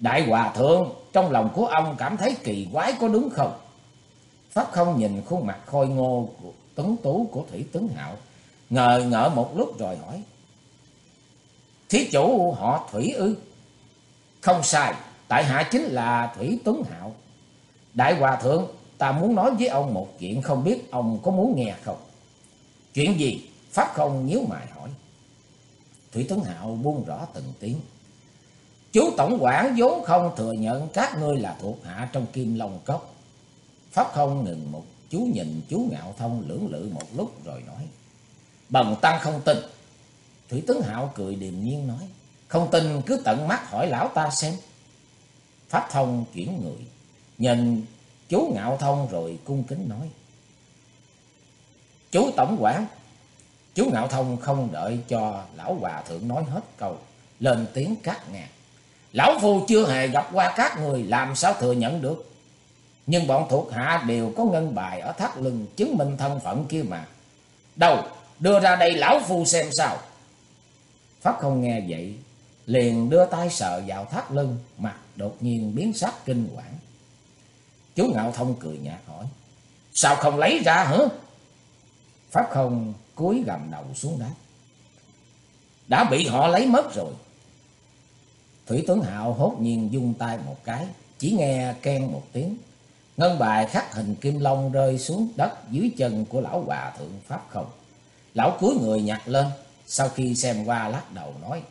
Đại Hòa Thượng, trong lòng của ông cảm thấy kỳ quái có đúng không? Pháp không nhìn khuôn mặt khôi ngô, tuấn tú của Thủy Tướng Hạo, ngờ ngỡ một lúc rồi hỏi. Thí chủ họ Thủy ư? Không sai, tại hạ chính là Thủy Tuấn Hạo. Đại Hòa Thượng, ta muốn nói với ông một chuyện không biết ông có muốn nghe không? Chuyện gì? Pháp không nhíu mày hỏi. Thủy Tuấn Hạo buông rõ từng tiếng. Chú Tổng quản vốn không thừa nhận các ngươi là thuộc hạ trong Kim Long Cốc. Pháp không ngừng một chú nhìn chú Ngạo Thông lưỡng lự một lúc rồi nói. Bần tăng không tin. Thủy tướng Hạo cười điềm nhiên nói. Không tin cứ tận mắt hỏi lão ta xem. Pháp thông chuyển người. Nhìn chú Ngạo Thông rồi cung kính nói. Chú Tổng quản. Chú Ngạo Thông không đợi cho lão hòa thượng nói hết câu. Lên tiếng cắt ngạc. Lão Phu chưa hề gặp qua các người làm sao thừa nhận được. Nhưng bọn thuộc hạ đều có ngân bài ở thắt lưng chứng minh thân phận kia mà. Đâu, đưa ra đây lão Phu xem sao. Pháp không nghe vậy, liền đưa tay sờ vào thắt lưng, mặt đột nhiên biến sắc kinh quản. Chú Ngạo Thông cười nhạt hỏi, sao không lấy ra hả? Pháp không cúi gầm đầu xuống đá Đã bị họ lấy mất rồi. Thủy Tuấn Hạo hốt nhiên dung tay một cái, chỉ nghe khen một tiếng. Ngân bài khắc hình kim long rơi xuống đất dưới chân của lão hòa thượng Pháp không. Lão cúi người nhặt lên, sau khi xem qua lắc đầu nói.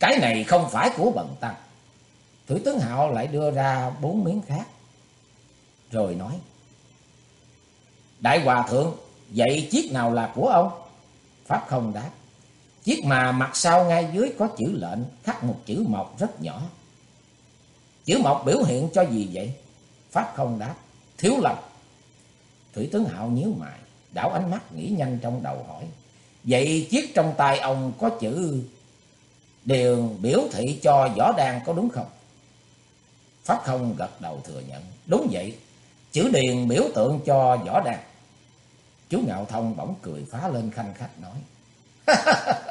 Cái này không phải của bần tăng. Thủy tướng Hạo lại đưa ra bốn miếng khác. Rồi nói. Đại hòa thượng, vậy chiếc nào là của ông? Pháp không đáp. Chiếc mà mặt sau ngay dưới có chữ lệnh khắc một chữ mộc rất nhỏ. Chữ mộc biểu hiện cho gì vậy? Pháp không đáp. Thiếu lầm. Thủy tướng Hạo nhíu mày, đảo ánh mắt nghĩ nhanh trong đầu hỏi. Vậy chiếc trong tay ông có chữ đều biểu thị cho võ đàn có đúng không? Pháp không gật đầu thừa nhận. Đúng vậy, chữ điền biểu tượng cho võ đàn. Chú Ngạo Thông bỗng cười phá lên khanh khách nói.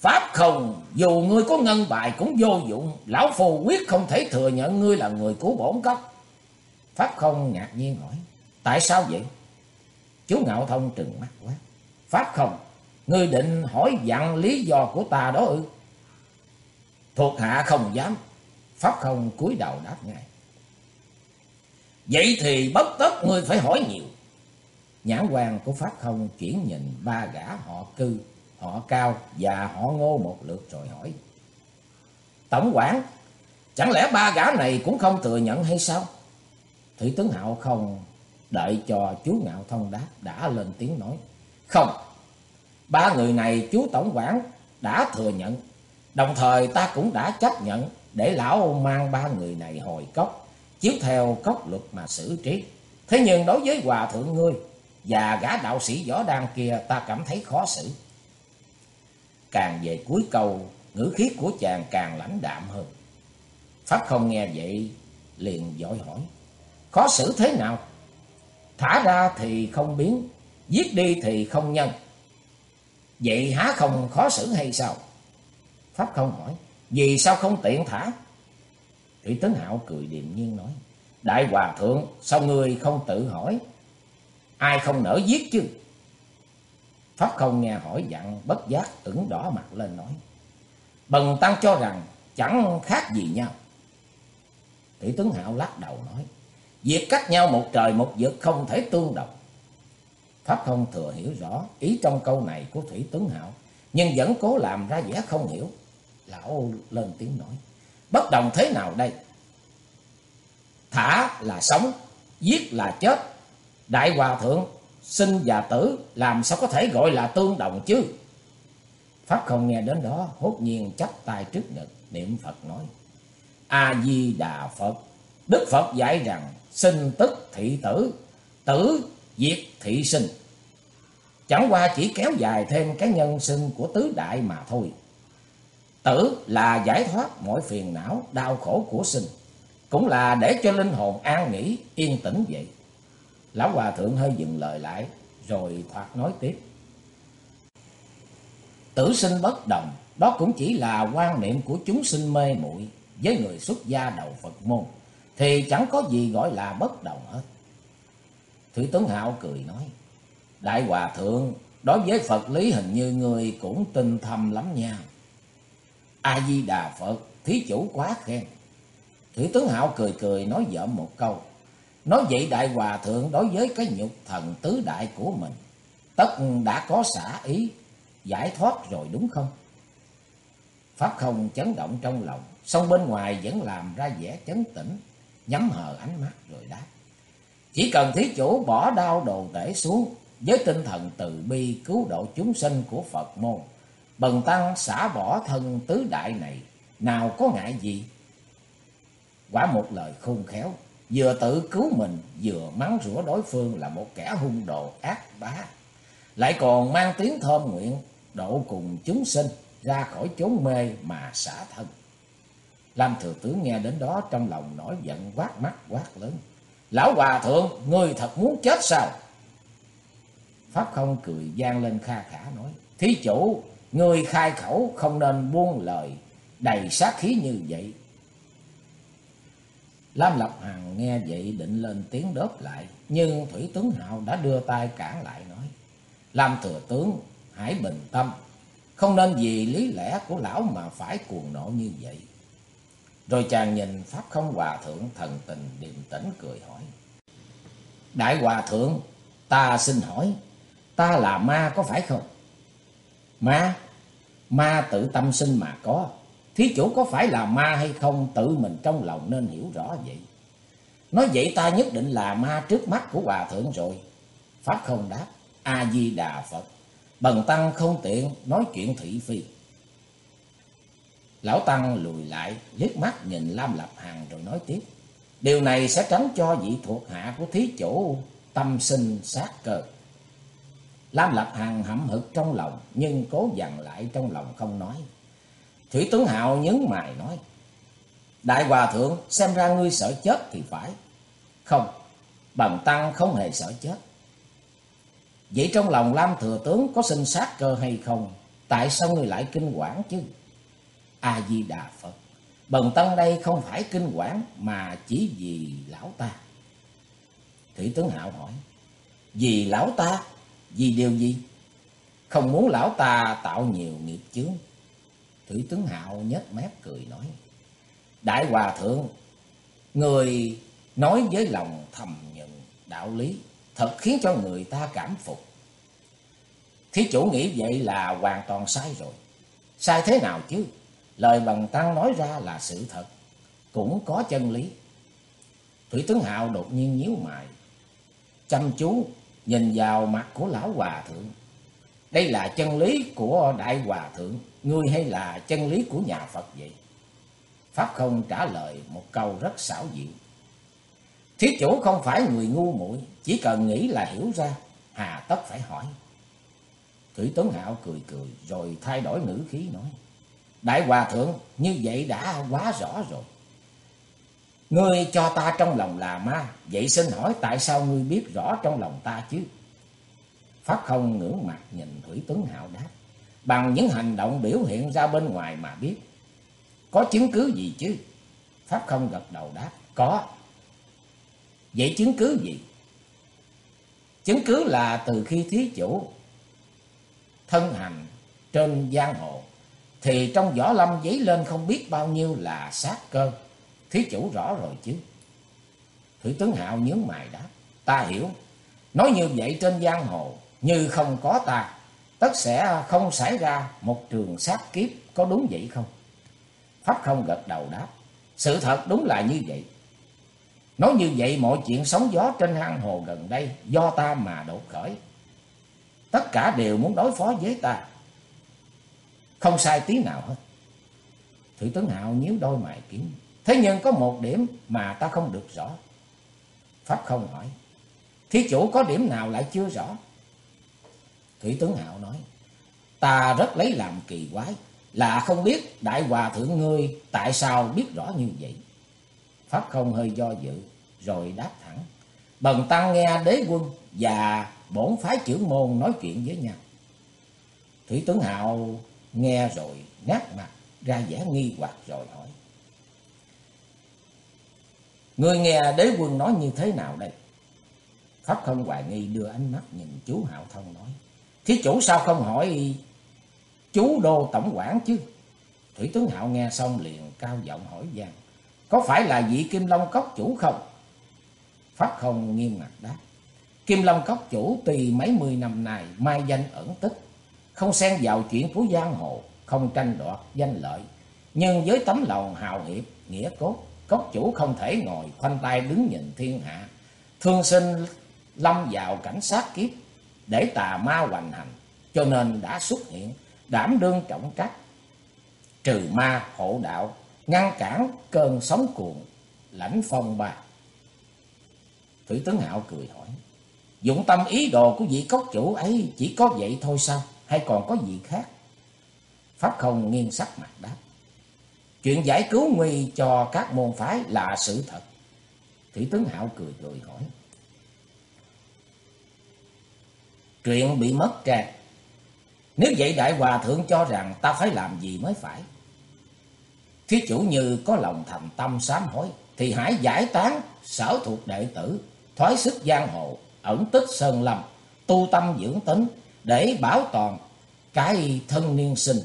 Pháp không, dù ngươi có ngân bài cũng vô dụng, lão phù quyết không thể thừa nhận ngươi là người của bổn cốc. Pháp không ngạc nhiên hỏi, tại sao vậy? Chú Ngạo Thông trừng mắt quá. Pháp không, ngươi định hỏi dặn lý do của ta đó ư? Thuộc hạ không dám. Pháp không cúi đầu đáp ngay. Vậy thì bất tất ngươi phải hỏi nhiều. Nhãn quan của Pháp không chuyển nhìn ba gã họ cư, họ cao và họ ngô một lượt rồi hỏi. Tổng quản, chẳng lẽ ba gã này cũng không thừa nhận hay sao? Thủy tướng Hạo không đợi cho chú Ngạo Thông đáp đã lên tiếng nói. Không, ba người này chú Tổng quản đã thừa nhận. Đồng thời ta cũng đã chấp nhận để lão mang ba người này hồi cốc, chiếu theo cốc luật mà xử trí. Thế nhưng đối với hòa thượng ngươi và gã đạo sĩ võ đan kia ta cảm thấy khó xử. Càng về cuối câu, ngữ khí của chàng càng lãnh đạm hơn. Pháp không nghe vậy, liền dội hỏi. Khó xử thế nào? Thả ra thì không biến, giết đi thì không nhân. Vậy há không khó xử hay sao? Pháp không hỏi. Vì sao không tiện thả? Thủy Tấn Hạo cười điềm nhiên nói. Đại Hòa Thượng, sao người không tự hỏi? Ai không nỡ giết chứ? Pháp không nghe hỏi dặn bất giác ửng đỏ mặt lên nói. Bần tăng cho rằng chẳng khác gì nhau. Thủy tướng Hạo lắc đầu nói. Việc cách nhau một trời một vực không thể tương đồng. Pháp không thừa hiểu rõ ý trong câu này của Thủy tướng Hạo, nhưng vẫn cố làm ra vẻ không hiểu. Lão lên tiếng nói, bất đồng thế nào đây? Thả là sống, giết là chết. Đại Hòa Thượng, sinh và tử làm sao có thể gọi là tương đồng chứ? Pháp không nghe đến đó, hốt nhiên chắp tay trước ngực, niệm Phật nói. A-di-đà Phật, Đức Phật dạy rằng, sinh tức thị tử, tử diệt thị sinh. Chẳng qua chỉ kéo dài thêm cái nhân sinh của tứ đại mà thôi. Tử là giải thoát mọi phiền não, đau khổ của sinh. Cũng là để cho linh hồn an nghỉ, yên tĩnh vậy. Lão Hòa Thượng hơi dừng lời lại, rồi thoạt nói tiếp. Tử sinh bất đồng, đó cũng chỉ là quan niệm của chúng sinh mê muội với người xuất gia đầu Phật môn, thì chẳng có gì gọi là bất đồng hết. Thủy Tuấn Hạo cười nói, Đại Hòa Thượng, đối với Phật lý hình như người cũng tinh thâm lắm nha. A-di-đà Phật, thí chủ quá khen. Thủy Tuấn Hạo cười cười nói dở một câu. Nói vậy Đại Hòa Thượng đối với cái nhục thần tứ đại của mình, tất đã có xả ý, giải thoát rồi đúng không? Pháp không chấn động trong lòng, song bên ngoài vẫn làm ra vẻ chấn tĩnh, nhắm hờ ánh mắt rồi đáp. Chỉ cần thí chủ bỏ đau đồ tể xuống, với tinh thần từ bi cứu độ chúng sinh của Phật môn, bần tăng xả bỏ thân tứ đại này, nào có ngại gì? Quả một lời khôn khéo, vừa tự cứu mình, vừa mắng rủa đối phương là một kẻ hung đồ ác bá, lại còn mang tiếng thơm nguyện độ cùng chúng sinh ra khỏi chốn mê mà xả thân. Lam thừa tướng nghe đến đó trong lòng nổi giận quát mắt quát lớn. Lão hòa thượng, ngươi thật muốn chết sao? Pháp không cười gian lên kha khả nói. Thí chủ, ngươi khai khẩu không nên buông lời đầy sát khí như vậy. Lam Lập Hằng nghe vậy định lên tiếng đớp lại. Nhưng Thủy Tướng Hạo đã đưa tay cản lại nói. Lam Thừa Tướng, hãy bình tâm. Không nên vì lý lẽ của lão mà phải cuồng nộ như vậy. Rồi chàng nhìn Pháp không hòa thượng thần tình điềm tĩnh cười hỏi. Đại hòa thượng, ta xin hỏi, ta là ma có phải không? Ma? Ma tự tâm sinh mà có. Thí chủ có phải là ma hay không tự mình trong lòng nên hiểu rõ vậy. Nói vậy ta nhất định là ma trước mắt của hòa thượng rồi. Pháp không đáp. A-di-đà Phật. Bần tăng không tiện nói chuyện thị phi. Lão Tăng lùi lại, liếc mắt nhìn Lam Lập Hằng rồi nói tiếp. Điều này sẽ tránh cho vị thuộc hạ của thí chủ tâm sinh sát cơ. Lam Lập Hằng hậm hực trong lòng, nhưng cố dằn lại trong lòng không nói. Thủy Tuấn Hạo nhấn mày nói. Đại Hòa Thượng, xem ra ngươi sợ chết thì phải. Không, Bần Tăng không hề sợ chết. Vậy trong lòng Lam Thừa Tướng có sinh sát cơ hay không? Tại sao ngươi lại kinh quản chứ? A-di-đà Phật. Bần tăng đây không phải kinh quản mà chỉ vì lão ta. Thủy tướng Hạo hỏi. Vì lão ta? Vì điều gì? Không muốn lão ta tạo nhiều nghiệp chướng. Thủy tướng Hạo nhếch mép cười nói. Đại Hòa Thượng, người nói với lòng thầm nhận đạo lý, thật khiến cho người ta cảm phục. Thí chủ nghĩ vậy là hoàn toàn sai rồi. Sai thế nào chứ? Lời bằng tăng nói ra là sự thật, cũng có chân lý. Thủy tướng Hạo đột nhiên nhíu mày, chăm chú nhìn vào mặt của lão hòa thượng. Đây là chân lý của đại hòa thượng, ngươi hay là chân lý của nhà Phật vậy? Pháp không trả lời một câu rất xảo diệu. Thí chủ không phải người ngu muội, chỉ cần nghĩ là hiểu ra, hà tất phải hỏi. Thủy Tuấn Hạo cười cười rồi thay đổi ngữ khí nói. Đại Hòa Thượng, như vậy đã quá rõ rồi. Ngươi cho ta trong lòng là ma, vậy xin hỏi tại sao ngươi biết rõ trong lòng ta chứ? Pháp không ngưỡng mặt nhìn Thủy Tuấn Hạo đáp, bằng những hành động biểu hiện ra bên ngoài mà biết. Có chứng cứ gì chứ? Pháp không gật đầu đáp, có. Vậy chứng cứ gì? Chứng cứ là từ khi thí chủ thân hành trên giang hồ thì trong võ lâm giấy lên không biết bao nhiêu là sát cơ. Thí chủ rõ rồi chứ. Thủy tướng Hạo nhướng mày đáp. Ta hiểu. Nói như vậy trên giang hồ, như không có ta, tất sẽ không xảy ra một trường sát kiếp, có đúng vậy không? Pháp không gật đầu đáp. Sự thật đúng là như vậy. Nói như vậy mọi chuyện sóng gió trên hang hồ gần đây do ta mà đột khởi. Tất cả đều muốn đối phó với ta. Không sai tí nào hết. Thủy tướng Hạo nhíu đôi mày kiếm. Thế nhưng có một điểm mà ta không được rõ. Pháp không hỏi. Thí chủ có điểm nào lại chưa rõ? Thủy tướng Hạo nói, ta rất lấy làm kỳ quái, là không biết đại hòa thượng ngươi tại sao biết rõ như vậy. Pháp không hơi do dự, rồi đáp thẳng. Bần tăng nghe đế quân và bổn phái trưởng môn nói chuyện với nhau. Thủy tướng Hạo nghe rồi nát mặt ra vẻ nghi hoặc rồi hỏi. Người nghe đế quân nói như thế nào đây? Pháp không hoài nghi đưa ánh mắt nhìn chú Hạo Thông nói. Thí chủ sao không hỏi chú đô tổng quản chứ? Thủy tướng Hạo nghe xong liền cao giọng hỏi Giang. Có phải là vị Kim Long Cốc chủ không? Pháp không nghiêm mặt đáp. Kim Long Cốc chủ tùy mấy mươi năm nay mai danh ẩn tích. Không xen vào chuyện của giang hồ, không tranh đoạt danh lợi. Nhưng với tấm lòng hào hiệp, nghĩa cốt, cốc chủ không thể ngồi khoanh tay đứng nhìn thiên hạ. Thương sinh lâm vào cảnh sát kiếp để tà ma hoành hành. Cho nên đã xuất hiện, đảm đương trọng trách. Trừ ma hộ đạo, ngăn cản cơn sóng cuồng, lãnh phong ba. Thủy tướng Hạo cười hỏi. Dụng tâm ý đồ của vị cốc chủ ấy chỉ có vậy thôi sao? Hay còn có gì khác? Pháp không nghiêng sắc mặt đáp. Chuyện giải cứu nguy cho các môn phái là sự thật. Thủy tướng Hạo cười cười hỏi. Chuyện bị mất trang. Nếu vậy Đại Hòa Thượng cho rằng ta phải làm gì mới phải. Thí chủ như có lòng thành tâm sám hối. Thì hãy giải tán sở thuộc đệ tử. Thoái sức giang hồ. Ẩn tích sơn lâm. Tu tâm dưỡng tính. Để bảo toàn cái thân niên sinh.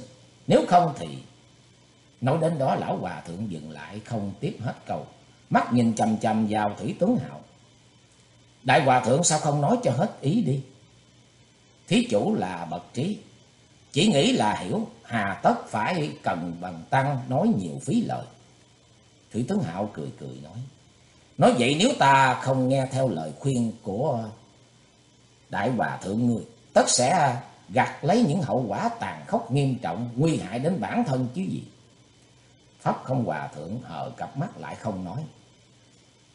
Nếu không thì... Nói đến đó lão hòa thượng dừng lại không tiếp hết câu. Mắt nhìn chằm chằm vào Thủy Tuấn Hạo. Đại hòa thượng sao không nói cho hết ý đi. Thí chủ là bậc trí. Chỉ nghĩ là hiểu, hà tất phải cần bằng tăng nói nhiều phí lời. Thủy tướng Hạo cười cười nói. Nói vậy nếu ta không nghe theo lời khuyên của Đại Hòa Thượng ngươi, tất sẽ gặt lấy những hậu quả tàn khốc nghiêm trọng, nguy hại đến bản thân chứ gì. Pháp không hòa thượng hờ cặp mắt lại không nói.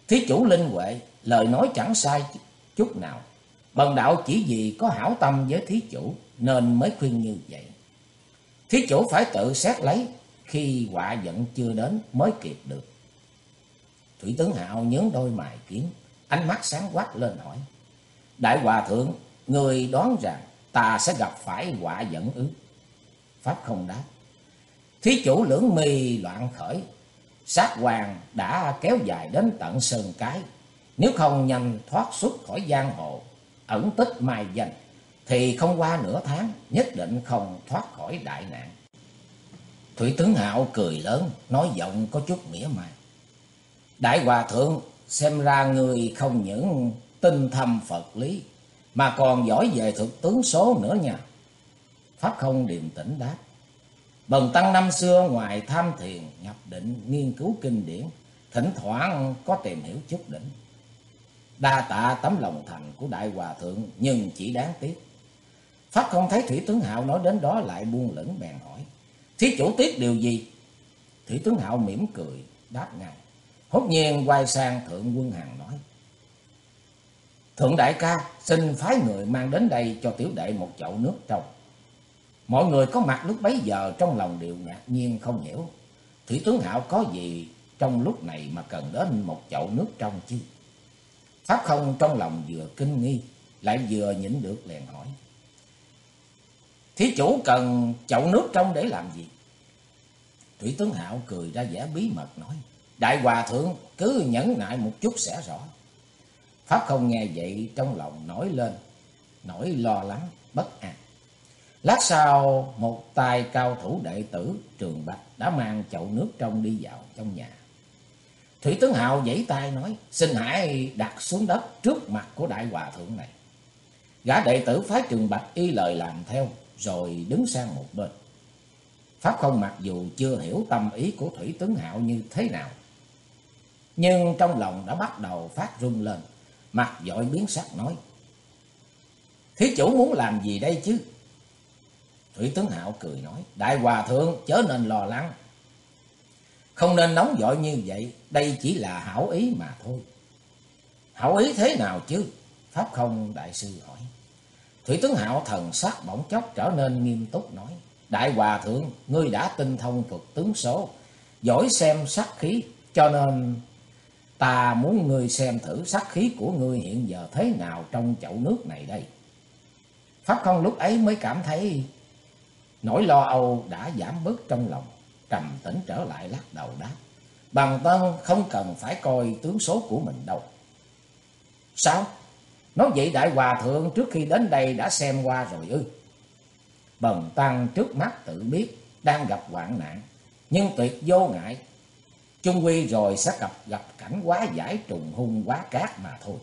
Thí chủ linh huệ, lời nói chẳng sai chút nào. Bần đạo chỉ vì có hảo tâm với thí chủ nên mới khuyên như vậy. Thí chủ phải tự xét lấy khi quả giận chưa đến mới kịp được. Thủy tướng Hạo nhướng đôi mày kiếm, ánh mắt sáng quát lên hỏi. Đại hòa thượng, người đoán rằng ta sẽ gặp phải quả giận ư? Pháp không đáp. Thí chủ lưỡng mi loạn khởi, sát hoàng đã kéo dài đến tận sơn cái. Nếu không nhanh thoát xuất khỏi giang hồ, ẩn tích mai danh, thì không qua nửa tháng, nhất định không thoát khỏi đại nạn. Thủy tướng Hạo cười lớn, nói giọng có chút mỉa mai. Đại hòa thượng, xem ra người không những tinh thâm Phật lý, mà còn giỏi về thực tướng số nữa nha. Pháp không điềm tĩnh đáp. Bần tăng năm xưa ngoài tham thiền, nhập định, nghiên cứu kinh điển, thỉnh thoảng có tìm hiểu chút đỉnh. Đa tạ tấm lòng thành của Đại Hòa Thượng, nhưng chỉ đáng tiếc. Pháp không thấy Thủy Tướng Hạo nói đến đó lại buông lửng bèn hỏi. Thí chủ tiếc điều gì? Thủy Tướng Hạo mỉm cười, đáp ngay. Hốt nhiên quay sang Thượng Quân Hằng nói. Thượng đại ca xin phái người mang đến đây cho tiểu đệ một chậu nước trong. Mọi người có mặt lúc bấy giờ trong lòng đều ngạc nhiên không hiểu. Thủy tướng Hạo có gì trong lúc này mà cần đến một chậu nước trong chứ? Pháp không trong lòng vừa kinh nghi, lại vừa nhịn được liền hỏi. Thí chủ cần chậu nước trong để làm gì? Thủy tướng Hạo cười ra vẻ bí mật nói. Đại hòa thượng cứ nhẫn nại một chút sẽ rõ. Pháp không nghe vậy trong lòng nổi lên, nổi lo lắng, bất an. Lát sau, một tài cao thủ đệ tử Trường Bạch đã mang chậu nước trong đi vào trong nhà. Thủy tướng Hạo giãy tay nói, xin hãy đặt xuống đất trước mặt của đại hòa thượng này. Gã đệ tử phái Trường Bạch y lời làm theo, rồi đứng sang một bên. Pháp không mặc dù chưa hiểu tâm ý của Thủy tướng Hạo như thế nào, nhưng trong lòng đã bắt đầu phát run lên, mặt dội biến sắc nói. Thí chủ muốn làm gì đây chứ? Thủy tướng Hạo cười nói, Đại Hòa Thượng chớ nên lo lắng. Không nên nóng vội như vậy, đây chỉ là hảo ý mà thôi. Hảo ý thế nào chứ? Pháp không đại sư hỏi. Thủy tướng Hạo thần sắc bỗng chốc trở nên nghiêm túc nói. Đại Hòa Thượng, ngươi đã tinh thông thuật tướng số, giỏi xem sắc khí, cho nên ta muốn ngươi xem thử sắc khí của ngươi hiện giờ thế nào trong chậu nước này đây. Pháp không lúc ấy mới cảm thấy nỗi lo âu đã giảm bớt trong lòng, trầm tĩnh trở lại lắc đầu đáp. Bằng tân không cần phải coi tướng số của mình đâu. Sao? Nói vậy Đại Hòa Thượng trước khi đến đây đã xem qua rồi ư? Bần tăng trước mắt tự biết đang gặp hoạn nạn, nhưng tuyệt vô ngại. Chung quy rồi sẽ gặp gặp cảnh quá giải trùng hung quá cát mà thôi.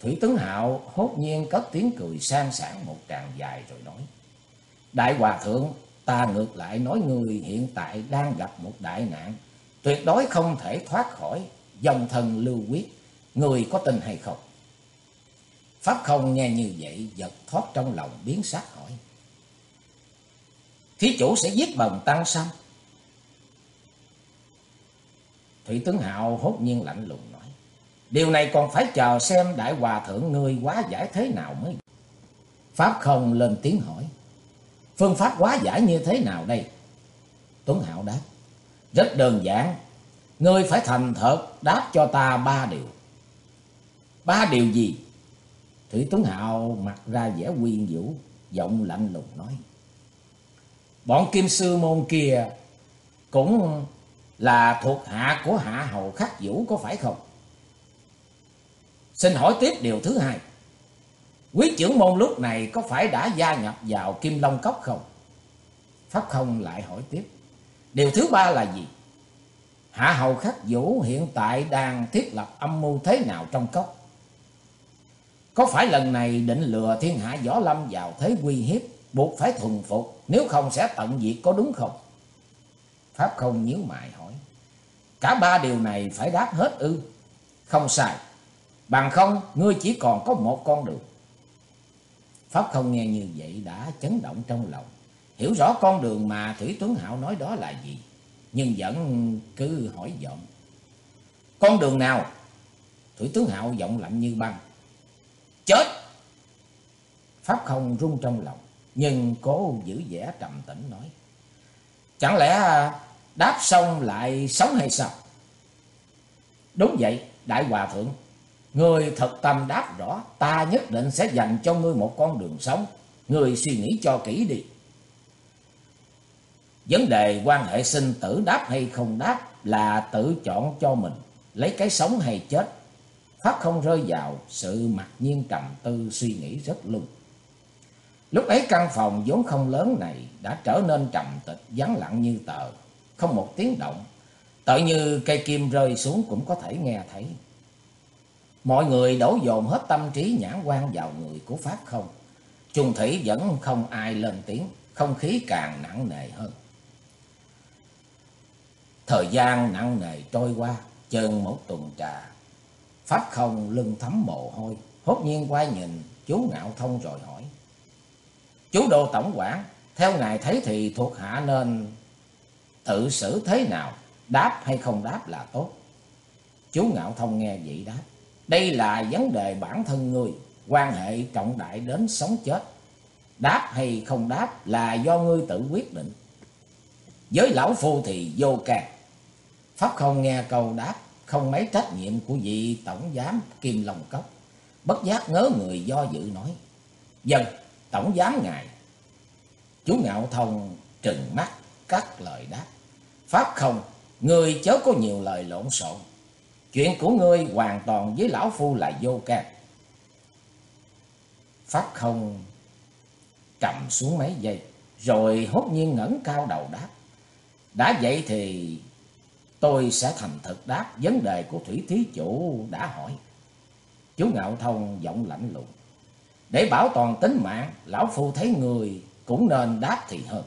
Thủy tướng Hạo hốt nhiên cất tiếng cười sang sảng một tràng dài rồi nói. Đại Hòa Thượng, ta ngược lại nói người hiện tại đang gặp một đại nạn, tuyệt đối không thể thoát khỏi dòng thần lưu quyết, người có tin hay không? Pháp không nghe như vậy, giật thoát trong lòng biến sắc hỏi. Thí chủ sẽ giết bần tăng sao? Thủy tướng Hạo hốt nhiên lạnh lùng nói. Điều này còn phải chờ xem đại hòa thượng ngươi quá giải thế nào mới. Pháp không lên tiếng hỏi. Phương pháp quá giải như thế nào đây? Tuấn Hạo đáp. Rất đơn giản. Ngươi phải thành thật đáp cho ta ba điều. Ba điều gì? Thủy Tuấn Hạo mặt ra vẻ quyên vũ, giọng lạnh lùng nói. Bọn kim sư môn kia cũng là thuộc hạ của hạ hầu khắc vũ có phải không? Xin hỏi tiếp điều thứ hai. Quý trưởng môn lúc này có phải đã gia nhập vào Kim Long Cốc không? Pháp không lại hỏi tiếp. Điều thứ ba là gì? Hạ hầu khắc vũ hiện tại đang thiết lập âm mưu thế nào trong cốc? Có phải lần này định lừa thiên hạ võ lâm vào thế uy hiếp, buộc phải thuần phục, nếu không sẽ tận diệt có đúng không? Pháp không nhíu mày hỏi. Cả ba điều này phải đáp hết ư? Không sai. Bằng không, ngươi chỉ còn có một con đường. Pháp không nghe như vậy đã chấn động trong lòng. Hiểu rõ con đường mà Thủy Tuấn Hạo nói đó là gì. Nhưng vẫn cứ hỏi giọng. Con đường nào? Thủy Tuấn Hạo giọng lạnh như băng. Chết! Pháp không rung trong lòng. Nhưng cố giữ vẻ trầm tĩnh nói. Chẳng lẽ đáp xong lại sống hay sao? Đúng vậy, Đại Hòa Thượng. Người thật tâm đáp rõ, ta nhất định sẽ dành cho ngươi một con đường sống. Người suy nghĩ cho kỹ đi. Vấn đề quan hệ sinh tử đáp hay không đáp là tự chọn cho mình, lấy cái sống hay chết. Pháp không rơi vào sự mặc nhiên trầm tư suy nghĩ rất lung. Lúc ấy căn phòng vốn không lớn này đã trở nên trầm tịch, vắng lặng như tờ, không một tiếng động. Tự như cây kim rơi xuống cũng có thể nghe thấy. Mọi người đổ dồn hết tâm trí nhãn quan vào người của Pháp không. Trung thủy vẫn không ai lên tiếng, không khí càng nặng nề hơn. Thời gian nặng nề trôi qua, chừng một tuần trà. Pháp không lưng thấm mồ hôi, hốt nhiên quay nhìn chú Ngạo Thông rồi hỏi. Chú Đô Tổng quản, theo ngài thấy thì thuộc hạ nên tự xử thế nào, đáp hay không đáp là tốt. Chú Ngạo Thông nghe vậy đáp. Đây là vấn đề bản thân ngươi, quan hệ trọng đại đến sống chết. Đáp hay không đáp là do ngươi tự quyết định. Với lão phu thì vô can. Pháp không nghe câu đáp, không mấy trách nhiệm của vị tổng giám Kim Long Cốc. Bất giác ngớ người do dự nói. Dân, tổng giám ngài. Chú Ngạo Thông trừng mắt, cắt lời đáp. Pháp không, người chớ có nhiều lời lộn xộn. Chuyện của ngươi hoàn toàn với lão phu là vô can. Pháp không trầm xuống mấy giây, rồi hốt nhiên ngẩng cao đầu đáp. Đã vậy thì tôi sẽ thành thực đáp vấn đề của Thủy Thí Chủ đã hỏi. Chú Ngạo Thông giọng lạnh lùng. Để bảo toàn tính mạng, lão phu thấy người cũng nên đáp thì hơn.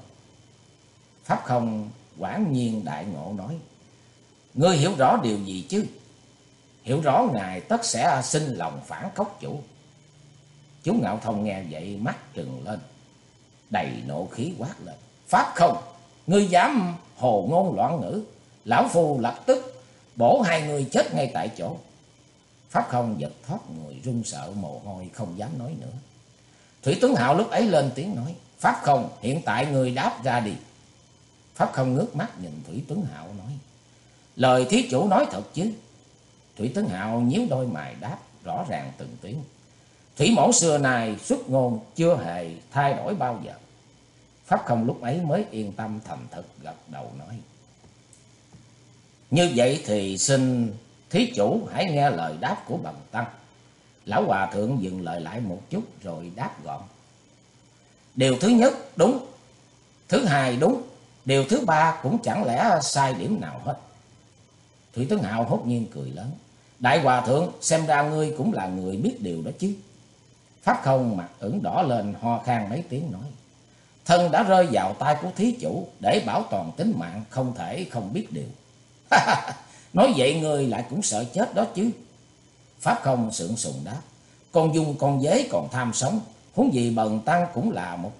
Pháp không quản nhiên đại ngộ nói. Ngươi hiểu rõ điều gì chứ? Hiểu rõ ngài tất sẽ sinh lòng phản cốc chủ. Chú Ngạo Thông nghe vậy mắt trừng lên. Đầy nộ khí quát lên. Pháp không, ngươi dám hồ ngôn loạn ngữ. Lão Phu lập tức bổ hai người chết ngay tại chỗ. Pháp không giật thoát người run sợ mồ hôi không dám nói nữa. Thủy tướng Hạo lúc ấy lên tiếng nói. Pháp không, hiện tại người đáp ra đi. Pháp không ngước mắt nhìn Thủy tướng Hạo nói. Lời thí chủ nói thật chứ. Thủy tấn Hạo nhíu đôi mày đáp rõ ràng từng tiếng. Thủy mẫu xưa này xuất ngôn chưa hề thay đổi bao giờ. Pháp không lúc ấy mới yên tâm thành thực gật đầu nói. Như vậy thì xin thí chủ hãy nghe lời đáp của bần tăng. Lão Hòa Thượng dừng lời lại một chút rồi đáp gọn. Điều thứ nhất đúng, thứ hai đúng, điều thứ ba cũng chẳng lẽ sai điểm nào hết. Thủy Tướng Hạo hốt nhiên cười lớn. Đại Hòa Thượng, xem ra ngươi cũng là người biết điều đó chứ. Pháp không mặt ửng đỏ lên, ho khan mấy tiếng nói. Thân đã rơi vào tay của thí chủ, để bảo toàn tính mạng, không thể không biết điều. nói vậy ngươi lại cũng sợ chết đó chứ. Pháp không sượng sùng đáp. Con dung, con dế còn tham sống. Huống gì bần tăng cũng là một